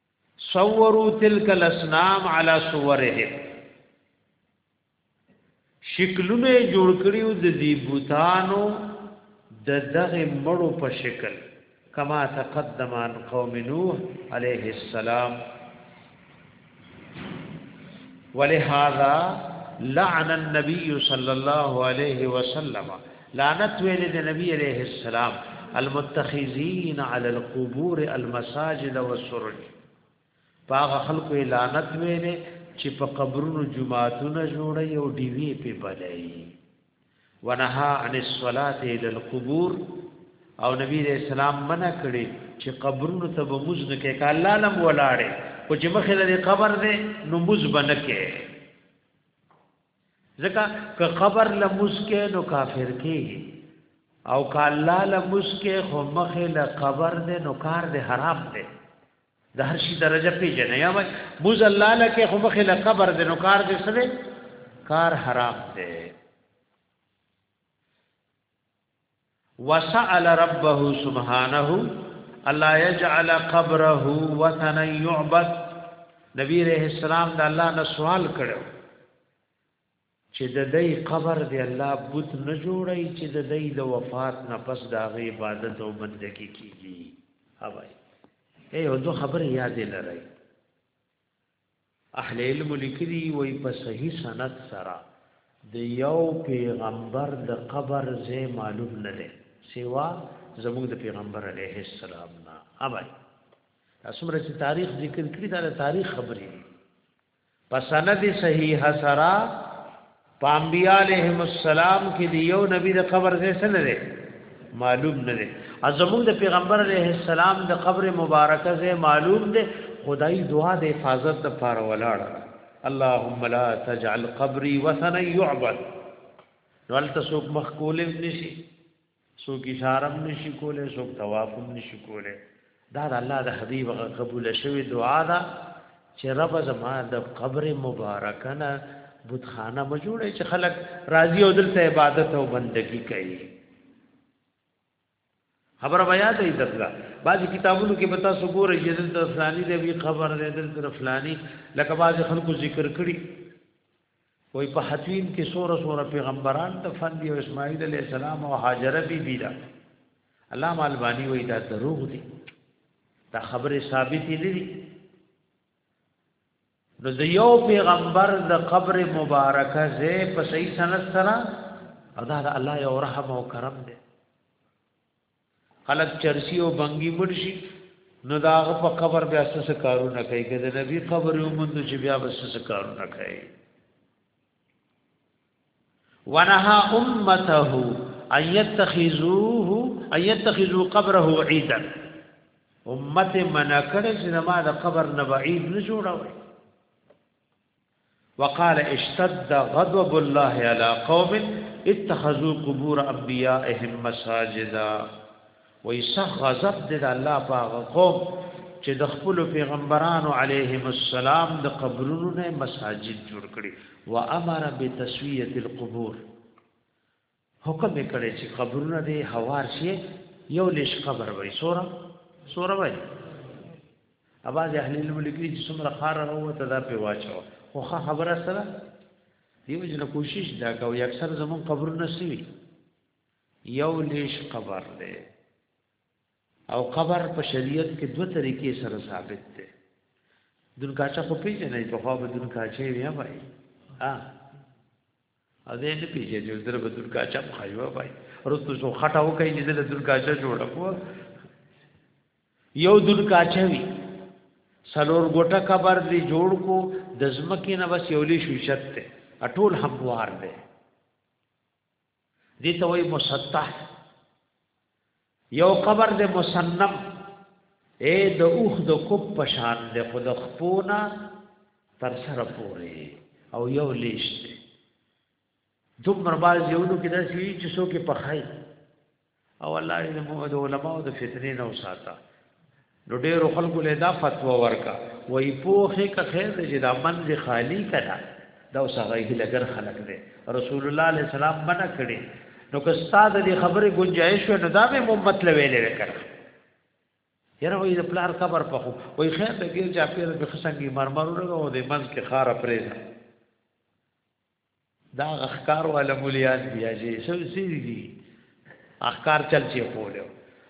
صوروا تلك الاسنام على صورهم شکلونه جوړ کړیو د دې بوتانو د دغه مړو په شکل کما تقدم عن قوم نوح عليه السلام ولهذا لعن النبي صلى الله عليه وسلم لعنت ویل د نبی علیہ السلام المتخذین علی القبور المساجد والسرج پاغه خلکو لعنت ویل چې په قبرونو جمعاتونه جوړي او دیوی په بلای ونها عن الصلاه الى القبور او نبی علیہ السلام منع کړي چې قبرونو ته به موز نه کې کاله لم ولاړې او چې مخې له قبر دې نو موز بنکه ځکه که قبر له مسکه نو کافر کیږي او که الله له مسکه خو مخه له قبر دې نو کار دې حرام دی د هر شي درجه پیژنې یا وای موز الله لکه خو مخه له قبر دې نو کار دې سره کار حرام دی وسأل ربه سبحانه الله يجعل قبره وثنا يعبد نبی رحم السلام د الله نه سوال کړو چې د دې قبر دی الله بت نه جوړي چې د دې د وفات نه پس د هغه عبادت او بندګي کیږي اوای اے او دو خبر یاد لرای اهل علمو لیکلي وایي په صحیح سند سره د یو پیغمبر د قبر ځای معلوم نه دی سوا زموږ د پیغمبر علیه السلام نه اوبای اسمره چې تاریخ ذکر کړی دا د تاریخ خبرې دي په سند صحیح سرا په انبیاء علیهم السلام کې دی یو نبی د قبر ځای څه نه دی معلوم نه دی ازمون د پیغمبر علیه السلام د قبر مبارکه ځای معلوم دی خدای دعا د حفاظت لپاره ولاړ اللهم لا تجعل قبري وثنا يعبد نو التسوق مخکول نشي څوک اشاره هم نشي کولی څوک طواف هم نشي کولی دا د الله د حبیب غ قبول شوی دعا ده چې رب زما د قبر مبارکنه بتخانه ما جوړه چې خلک راضي او دلته عبادت او بندگی کوي خبر بیا ته دغلا بعض کتابونو کې پتا سو ګورې چې دلته فلاني دی وی خبر دی دلته فلاني لکه بعض خلکو ذکر کړي وای په حتویم کې سوره سوره پیغمبران د فندي او اسماعیل علی السلام او هاجره بی بی دا علامه البانی وای دا دروغ دي دا خبره ثابت نه دي نو د یو پیغمبر د قبر مبارکه زه په صحیح سند سره او دا د الله یو رحم او کرم دی خلق چرسی او بنګي مرشي نو داغه په قبر بیا سس کارونه کوي کله نبی قبر یو مند چې بیا سس کارونه کوي ونها امته ان يتخذوه ان يتخذوا قبره عيدا امته منا کړه چې ما د قبر نه بعید نه جوړاوي وقال اشتد غضب الله على قوم اتخذوا قبور انبيائهم مساجدا وای سخ غضب د الله په قوم چې د خپل پیغمبرانو علیهم السلام د قبرونو نه مساجد جوړ کړي و امر بتسویه القبور حکم یې کړی چې قبرونه دې هوار شي یو لش قبر وای سوره سوره وای اواز اهل علم لیکلي چې څومره خار راوته دا په واچو خو خبره سره دیو جن کوشش دا کوي اکثر زمون قبرونه سوي یو لش قبر دی او قبر په شریعت کې دوه طریقې سره ثابت دی دونکاچا خو پیژنې په خوا به دونکاچې وی وای ها اذه نه پیژې چې زره بدل کا چا خایو بای رستو شو خټه وکړي چې زره دل کا چا جوړ کو یو دل کا چا وی سلور ګټه قبر دی جوړ کو د زمکه نه بس یولې شو شته اټول هموار دی دي ته وای مسطح یو قبر د مسنم اے د اوخ د کوپ پشان د خود خپونا تر سره پورې او یو لیش دی دومره باز یونو کې داسې وی چې څوک په خای او الله دې موږ د علماو د فتنې نه وساته نو ډیرو خلکو له دا فتوا ورکا وای پوخه که خیر دې چې دا منځ خالی کړه دا اوس هغه هلګر خلق دی رسول الله علیه السلام منع کړي نو که استاد دې خبره گنجائش نو دا به محمد لوي لوي کړ یره وې د پلار خبر پخو وای خیر دې چې اپیر به خسنګي مرمر ورغو دې منځ کې خار پرېږه دا اخکار والا مولیان بیا جی سو سی دی اخکار چل چی خولیو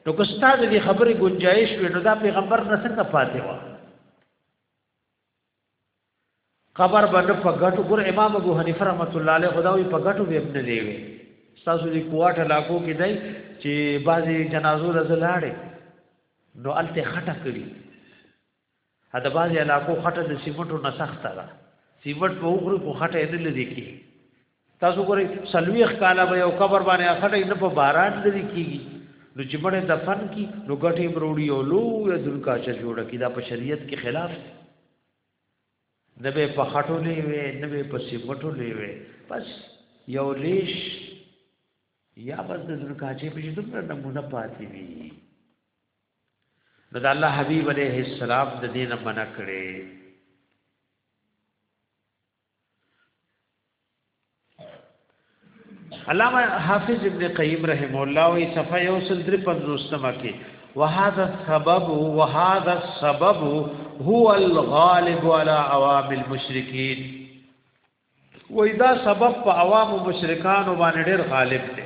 نو که ستاد دی خبر گنجائش وی نو دا پیغمبر نسنگ پاتی وا قبر باندې په غټو ګور امام ابو حنیفه رحمۃ اللہ علیہ خداوی په غټو به ابن دی وی تاسو دی کوټه لاکو کې دی چې بعضی جنازو رزلاړي نو الته خټه کړی دا بعضې علاقو خټه د سیمټو نه سخته ده سیمټ په وخوري خو خټه یې نه لري کېږي تاسو ګورئ څلوېښت کاله به یو قبر باندې خټه یې نه په باران لري کېږي نو چې مړی دفن کی نو ګټې بروړي او لویه دلکاچه جوړه کړي دا په شریعت کې خلاف دی نه به په خټو لې وي نه به په سیمټو لې وي بس یو لیش یا بس د دلکاچې په دې دومره نمونه پاتې وي نو د الله حبیب علیه السلام د دینه منع کړي علامه حافظ ابن قیم رحم الله وی صفه یو سل در پنځوستمه کې وهذا السبب وهذا السبب هو الغالب على عوام المشرکین وای دا سبب په عوام مشرکان باندې ډېر غالب دی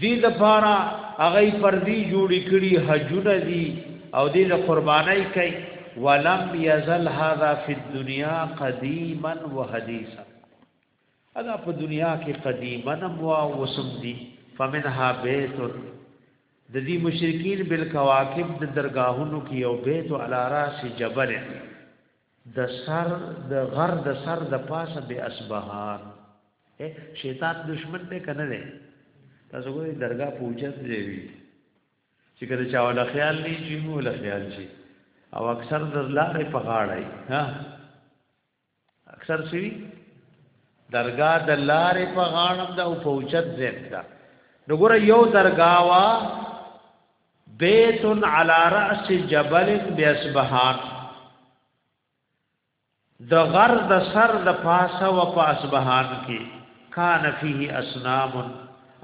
دې لپاره هغه پردي جوړی کړي حجونه دي او دې له قربانای کوي ولم يزل هذا في الدنيا قديما وحديثا ادا په دنیا کې قدیما موا وسم دي فمنها بیت د دې مشرکین بالکواکب د درگاهونو کې یو بیت علی راس جبل د سر د غر د سر د پاسه به اسبهار شیطان دشمن نه کنه دی تاسو ګورئ درگاه پوجا دی وی چې کله چا ولا خیال نه شي مو ولا خیال شي او اکثر در لارې په غاړه ها اکثر شي درگاه د لارې په غاړه دا او پوجا زیات دا نګور یو درگاه وا بیت علی راس جبل بیسبهان د غر د سر د پاسه و په اصبهان کې کان فيه اصنام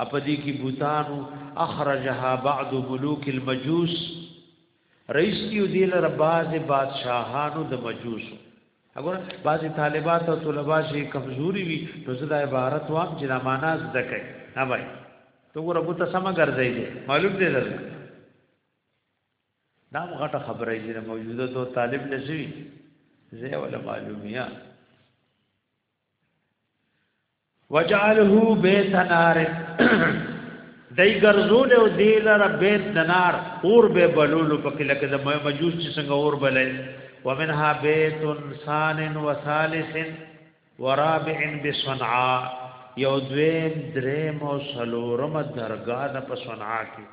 اپدی کی بوتانو اخرجها بعض ملوک المجوس رئیس کیو دیل رباز بادشاہانو د مجوس اګوره بعضی طالبات او طلبا چې کمزوري وي نو زه دا عبارت وام چې دا معنا زده کوي نه وای ته ګوره بوته سم ګرځي دي معلوم دی درته دا غټه خبره یې موجوده ته طالب نشوي زه ولا معلومیا وجعله بیت نار دای ګرځول او دی لره بیت د نار اور به بلولو په کله کې د مجوس چې څنګه اور بلای ومنها بیت انسان و ثالث و رابع بصنعاء یو دویم دریم او سلورم درگاه د په صنعاء کې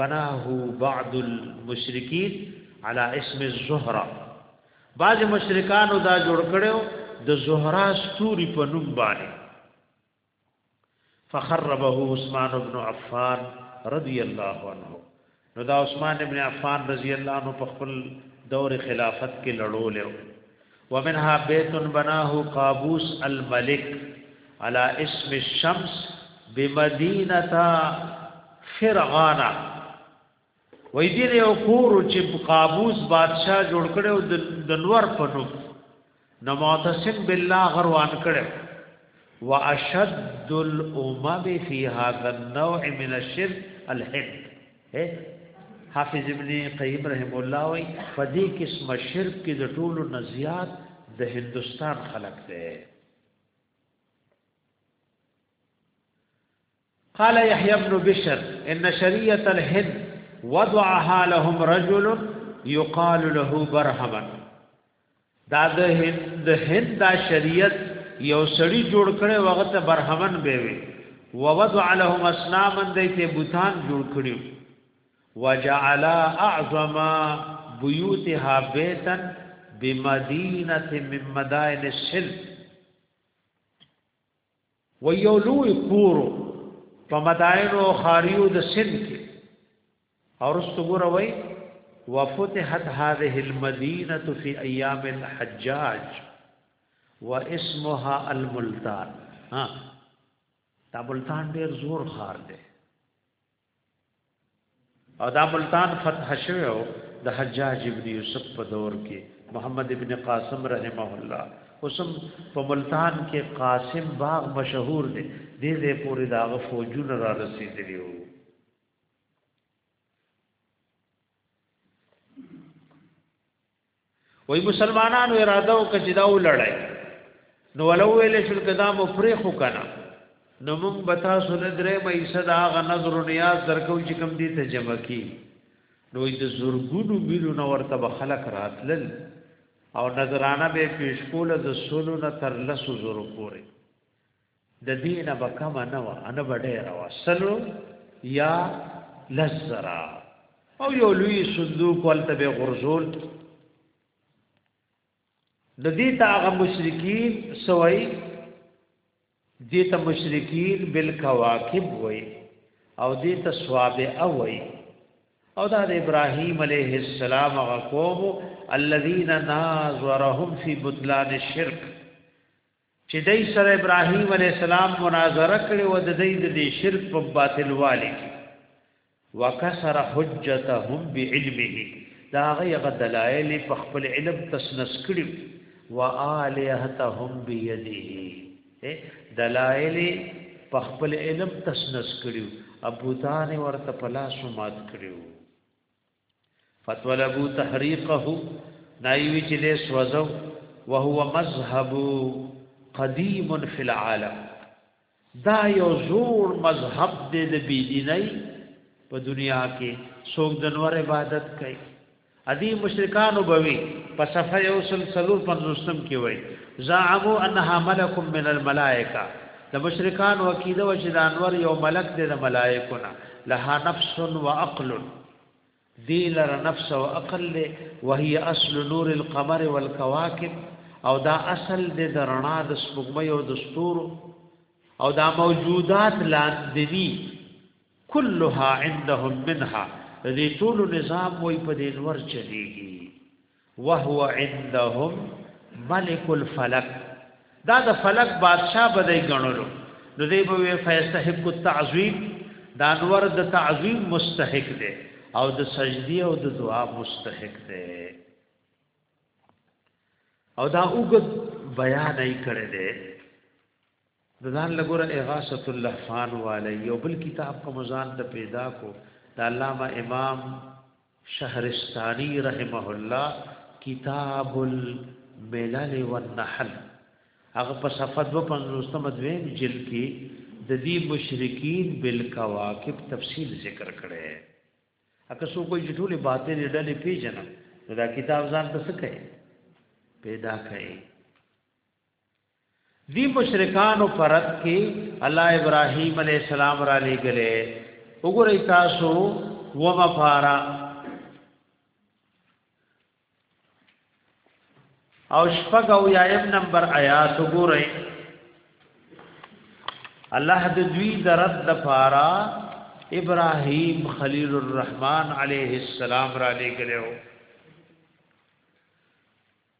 بناه بعض المشرکین علی اسم الزهره بعض مشرکانو دا جوړ کړو د زهرا ستوري په نوم باندې فخربه عثمان ابن عفان رضی الله عنه نو دا عثمان ابن عفان رضی الله عنه په خپل دور خلافت کې لړول ومنها بیت بناه قابوس الملک على اسم الشمس بمدینه فرغانا وای دې یو کور چې قابوس بادشاہ جوړ کړو د نور په نوم نو معتصم بالله غروان کړو واشد الامم فی هذا النوع من الشرك الحد حافظ ابن قیم رحم الله وای په دې قسم شرک کې د ټولو نزيات د هندستان خلق دی قال يحيى بن بشر ان شريعه الهند وضعها لهم رجل يقال له برهما دا د هند د هند دا شریعت یو سړی جوړ کړي وخت برهمن به وي ووضع لهم اسناما دیته بوتان جوړ کړي وجعل اعظم بيوتها بيتا بمدينه من مدائن السل و یو لوی کورو په مدائن او خاریو د سند کې اور استګور وای وفتحت هذه المدينه في ايام الحجاج واسمها الملتان ها دا ملتان ډیر زور خار دی او دا ملتان فتح شوی او د حجاج ابن یوسف په دور کې محمد ابن قاسم رحمه الله اوسم په ملتان کې قاسم باغ مشهور دی دې دې پوری داغه فوجونه را رسیدلی وو وای مسلمانانو اراده وکړه چې دا ولړای نو ولو ویل شو کدا مو پرې خو کنه نو موږ به تاسو نه درې مې صدا غ نظر او نیاز درکو چې کم دي ته جمع کی نو د زورګونو مینو نو ورته به خلق راتلل او نظرانه به پیش کوله د سونو نه تر لسو زورو پورې د دې نه به کم نه و ان به ډېر و سلو یا لزرا او یو لوی صندوق ولته به غرزول د دې ته هغه مشرکین سوي دې ته مشرکین بالکواکب وای او دې ته ثواب او وای او دا د ابراهیم علیه السلام هغه قوم الذين ناظرهم في بطلان الشرك چې دای سره ابراهیم علی السلام مناظره کړي و د دې د شرک په باطل والي وکسر حجتهم بعلمه دا غیغه دلایل په خپل علم تسنس کړي و الہتهم بيدیه دلایل په خپل علم تسنس کړي ابو دان ورته پلاسو مات کړي فطلبو تحریقه نایوی چې دې سوزو وهو مذهب قدیم فی العالم دا یو زور مذهب دې د بيدینۍ په دنیا کې څوک د نور عبادت کوي ادي مشرکانو بوي په صفه یو سلسلو پنځوستم کې وای زعمو انها ملک من الملائکه د مشرکان وکیده و چې د انور یو ملک دی د ملائکونه لها نفس و عقل دی لر نفس او عقل له وهي اصل نور القمر والكواكب او دا اصل د درنا د سپوږمۍ او د ستورو او دا موجودات لاندنی كلها عندهم منها دې ټول نظام وای په دې نور چلیږي وهو عندهم ملک الفلک دا د فلک بادشاہ بدای غنلو نو دی به فیستحق التعظیم دا نور د تعظیم مستحق دی او د سجدی او د دعا مستحق دی او دا وګ بیان یې کړی دی د ځان له ګوره اغاثة اللهفان والی یو بل کتاب کوم ځان ته پیدا کو د علامه امام شهرستانی رحمه الله کتاب الملل والنحل هغه په صفحه 250 دویم جلد کې د دې مشرکین بالکواکب تفصیل ذکر کړي اکه سو کوئی جټولې باطل ډلې پیژنم دا کتاب ځان ته څه کوي پیدا کوي دی مشرکانو پرد کې الله ابراهيم عليه السلام را لېګلې وګورئ تاسو و مفارا او شپږ او یایم نمبر آیات وګورئ الله د دوی درد د فارا ابراهيم خليل الرحمن عليه السلام را لېګلو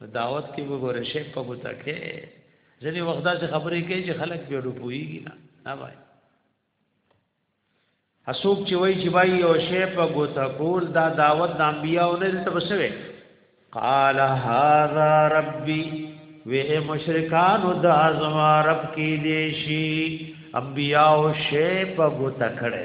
نو دعوت کې وګوره شي په بوته کې ځنې وخت دا خبرې کوي چې خلک به ډو پويږي نه نه وای اسوک چې وای چې بای یو شی په ګوتا کول دا دعوت د انبیانو نه ته بسوي قال هذا ربي وې مشرکان د اعظم رب کې دي شي انبیانو شی په ګوتا کړه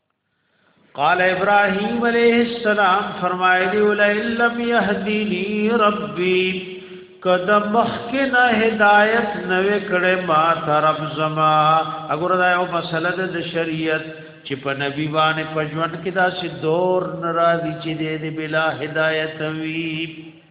قال ابراهيم عليه السلام فرمایلی ول لم يهديني ربي کدا مخکنا هدایت نو کړه ما طرف زما اگر دا یو مسله د شریعت چې په نبی باندې پجوند کې دا سي دور ناراضي چې دې بلا هدایت وي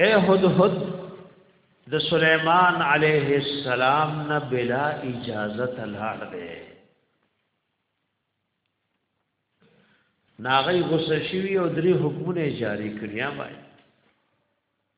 اے هد هد د سليمان عليه السلام نه بلا اجازه لاړ دی ناغي غصه شوی او درې حکمونه جاری کړیا وای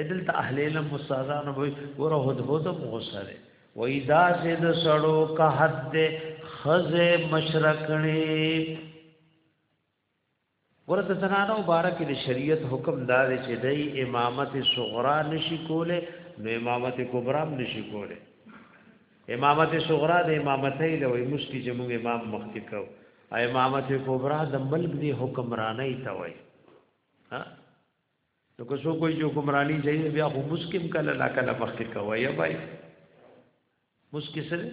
ادل ته اهل علم استادانو وي ور هد هد موسره و اذا سید سړو کا حد خزه مشرکنی ورته زنانه مبارک د شریعت حکم دار چې د امامت صغرا نشي کوله نو امامت کبرا هم نشي کوله امامت صغرا د امامتۍ له وي مشتي چې موږ امام مخکې کو امامت کبرا د ملک دی حکمرانۍ ته وي ها نو که څوک وایي چې حکمرانی صحیح بیا خو مسکم کله لا کله مخکې کوي یا بای مسکې سره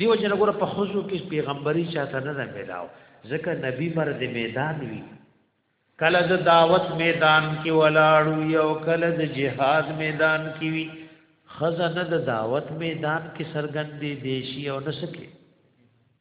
دیو جن وګوره په خوځو کې پیغمبري چاته نه نه ملاو ځکه نبی مرد میدان وی کله د دعوت میدان کې ولاړو یو کله د جهاد میدان کې وی خزانه د دعوت میدان کې سرګندې دیشي او نسکه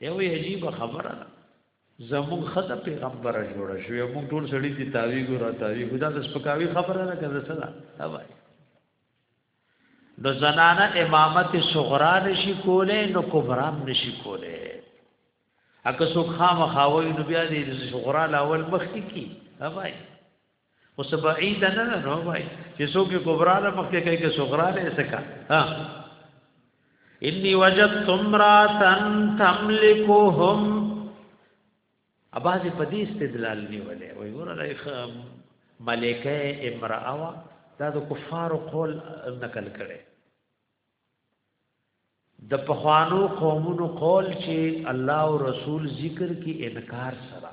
یو عجیب خبره ده زمون خد پیغمبر جوړ شو یو مون ټول سړی دی تاوی ګور تاوی ګدا د سپکاوی خبره نه کړه سلا دا وای د زنانه امامت صغرا نشي کوله نو کبرا نشي کوله اکه سو خام خاوی نو بیا دې صغرا لاول مخ کی کی دا وای او څه بعید نه ده نو وای چې څوک کبرا له مخکې کوي کې صغرا له سکا ها انی وجدت امراتن تملکهم اباځه په دې استدلال نیولې وای ګوره ملکه امراه وا دا د کفارو قول نقل کړي د پخوانو قومونو قول چې الله او رسول ذکر کې انکار سره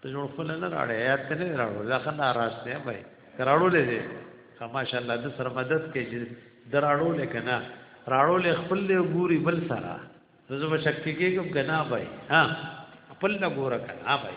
ته جوړ خپل نه راړې یاد ته نه راړو دا خنه راستې وای کراړو لې دې ماشاء الله د سره مدد کې چې دراړو لې کنه راړو لې خپل له ګوري بل سره زه به شک کېږم کنه وای ها خپل نه ګوره کنه وای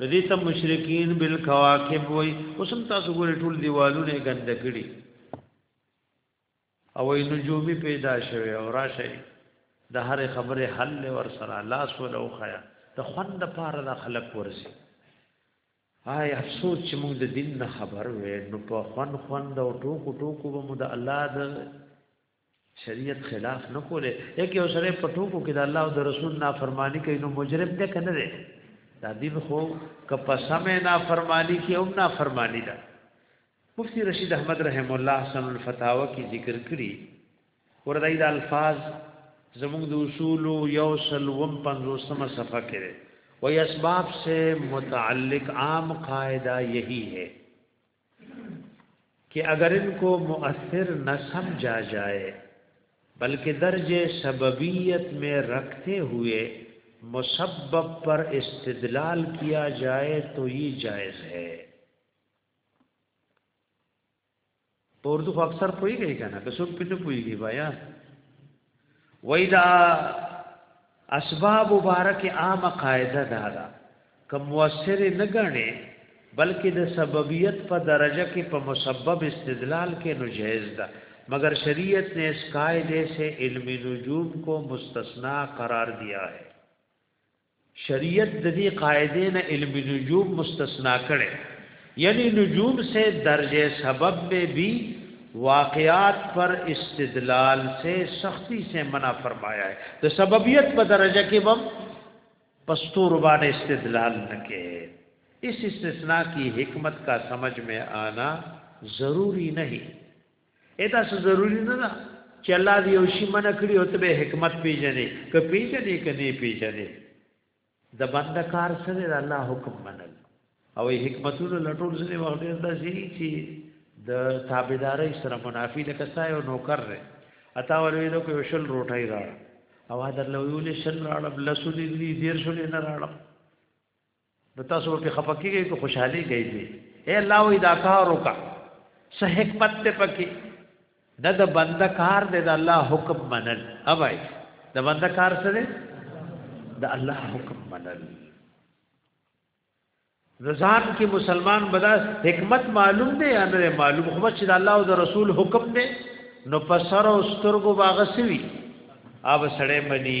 نو دې ته مشرکین بالکواکب وای اوسم تاسو ګورې ټول دیوالونه ګند کړي او ای نجومی پیدا شوه او راشه د هر خبره حل ور سره لاس ولو خیا د خوند پار د خلق ورزي آی افسوس چې موږ د دین نه خبر وې نو په خوند خوند او ټوکو ټوکو به موږ د الله د شریعت خلاف نه کوله یک یو سره په ټوکو کې د الله او د رسول نافرمانی کوي نو مجرم ده کنه ده دا دین خو که په سمه نافرمانی کې هم نافرمانی ده مفتی رشید احمد رحم الله حسن الفتاوا کې ذکر کړی ورته د الفاظ زموږ د اصول یو سل وم پنځوسمه صفحه کې وي اسباب سے متعلق عام قاعده یہی ہے کہ اگر ان کو مؤثر نہ سمجھا جائے بلکہ درج سببیت میں رکھتے ہوئے مسبب پر استدلال کیا جائے تو یہ جائز ہے تو اردو کو اکثر پوئی گئی کہنا کہ کسب پن پوئی گئی بھائی ہاں۔ ویدا اسباب مبارک عام قاعده دا ده کوم موثر نه غني بلکې د سببیت په درجه کې په مسبب استدلال کې نو جائز ده مگر شریعت نے اس قاعدے سے علم نجوم کو مستثنا قرار دیا ہے شریعت ددی قاعدے نے علم نجوم مستثنا کرے یعنی نجوم سے درجہ سبب میں بھی واقعات پر استدلال سے سختی سے منع فرمایا ہے تو سببیت پر درجہ کی بم پستور بان استدلال نہ کے اس استثناء کی حکمت کا سمجھ میں آنا ضروری نہیں اته څه ضروری نه ده چې الله دې یو شی منع کړی او ته به حکمت پیژنې که پیژنې که نه پیژنې د بنده کار سره د الله حکم منل او حکمتونو لټول سره وخت دې داسي چې د تابعداري سره منافي لکه سای او نوکر رې اتا ورې نو کو شل روټای را او در لویول شل راړم لسو دې دې دیر شل نه راړم نو تاسو په خپه کېږئ که خوشحالي کوي دي اے الله وې دا کار وکا سه حکمت ته پکې دا د بنده کار دی د الله حکم منل اوای د بنده کار څه دی د الله حکم منل رضان کې مسلمان بدا حکمت معلوم دی یا نه معلوم خو چې د الله او د رسول حکم دی نو په سر او سترګو باغسوي اوب سړې منی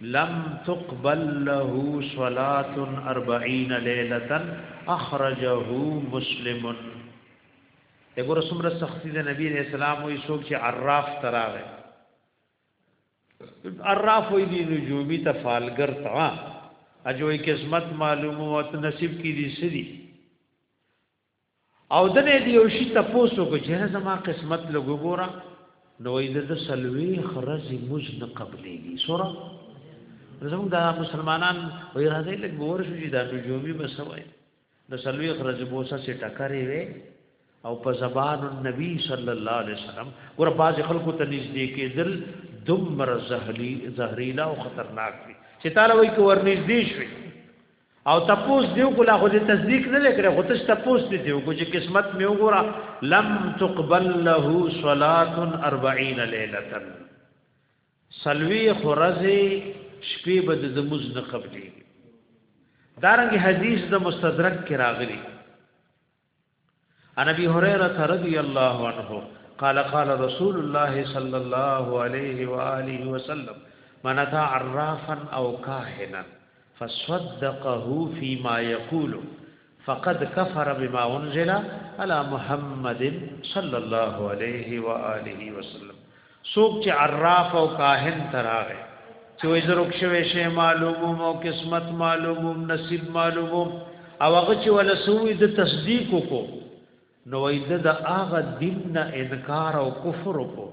لم تقبل له صلاه 40 ليله اخرجه مسلم دغه رسول سختی د نبی رسول الله وي څوک چې عراف تراغه عراف وي دی نجومی تفالګر تا اجوې قسمت معلومه او نصیب کې دي سړي او د نه دی یو شي تاسو کو چې زما قسمت لګو ګورا نو اې د سلوي خرز مز نه قبلېږي سورا زموږ دا مسلمانان وې راځي لګ ګور شو چې دا نجومي بسوي د سلوي خرز بوسه سي ټکرې وي او په زبان النبي صلی الله علیه وسلم ور باز خلکو ته نږدې کېدل دمر زهري زهريلا او خطرناک دي چې تعالی وایي کو ور نږدې شوي او تپوس دیو کو لا خو دې تصدیق نه لیکره خو تش تپوس دې دیو کو چې قسمت می وګوره لم تقبل له صلاه 40 ليله سلوی خرزه شپې بد زموز نه قبلي دارنګ حدیث د مستدرک کې راغلي ان ابي هريره رضي الله عنه قال قال رسول الله صلى الله عليه واله وسلم من اتى عرافا او كاهنا فصدقه فيما يقول فقد كفر بما انزل على محمد صلى الله عليه واله وسلم څوک چې عراف او کاهن تراغه چې وې زرو شوي شی معلوموم او قسمت معلوموم نصیب معلوموم او هغه چې ولا سوې د تصدیق کو نو وې د هغه دین نه انکار او کفر کو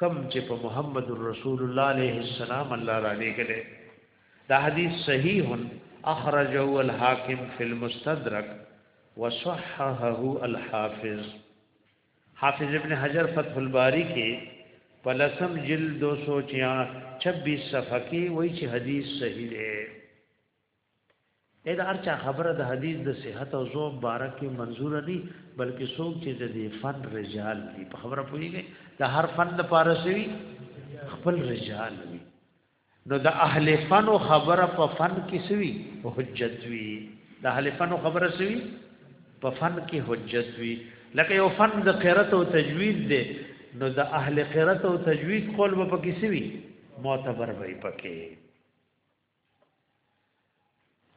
کم چې په محمد رسول الله عليه السلام الله را لګلې دا حدیث صحیح اخرجه الحاکم فی المستدرک وصححه الحافظ حافظ ابن حجر فتح الباری کې په لسم جلد 226 صفحه کې وایي چې حدیث صحیح دی اې دا ارچا خبره د حدیث د صحت او زو بارک کې منزور دي بلکې څوک چې د دې فن رجال دي په خبره پوهیږي د هر فن لپاره سوي خپل رجال وي نو د اهل فن خبره په فن کې سوي حجت وي د اهل فن خبره سوي په فن کې حجت وي لکه یو فن د قرات او تجوید دی نو د اهل قرات او تجوید قول به پکې سوي معتبر وي پکې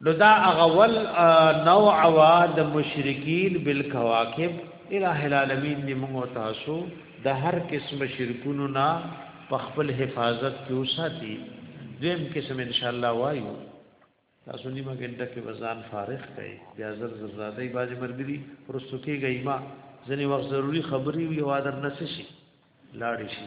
نو دا اغول نوع وا د مشرکین بالکواکب الہ العالمین دی موږ تاسو د هر قسم شرکونو نه په خپل حفاظت کې وساتي دویم قسم ان شاء الله وایو تاسو نیمه ګنده کې وزن فارغ کړئ بیا زر زر زاده باز مرګري پرستو کې گئی ما ځنی وخت ضروری خبري وي او در نس شي لاړ شي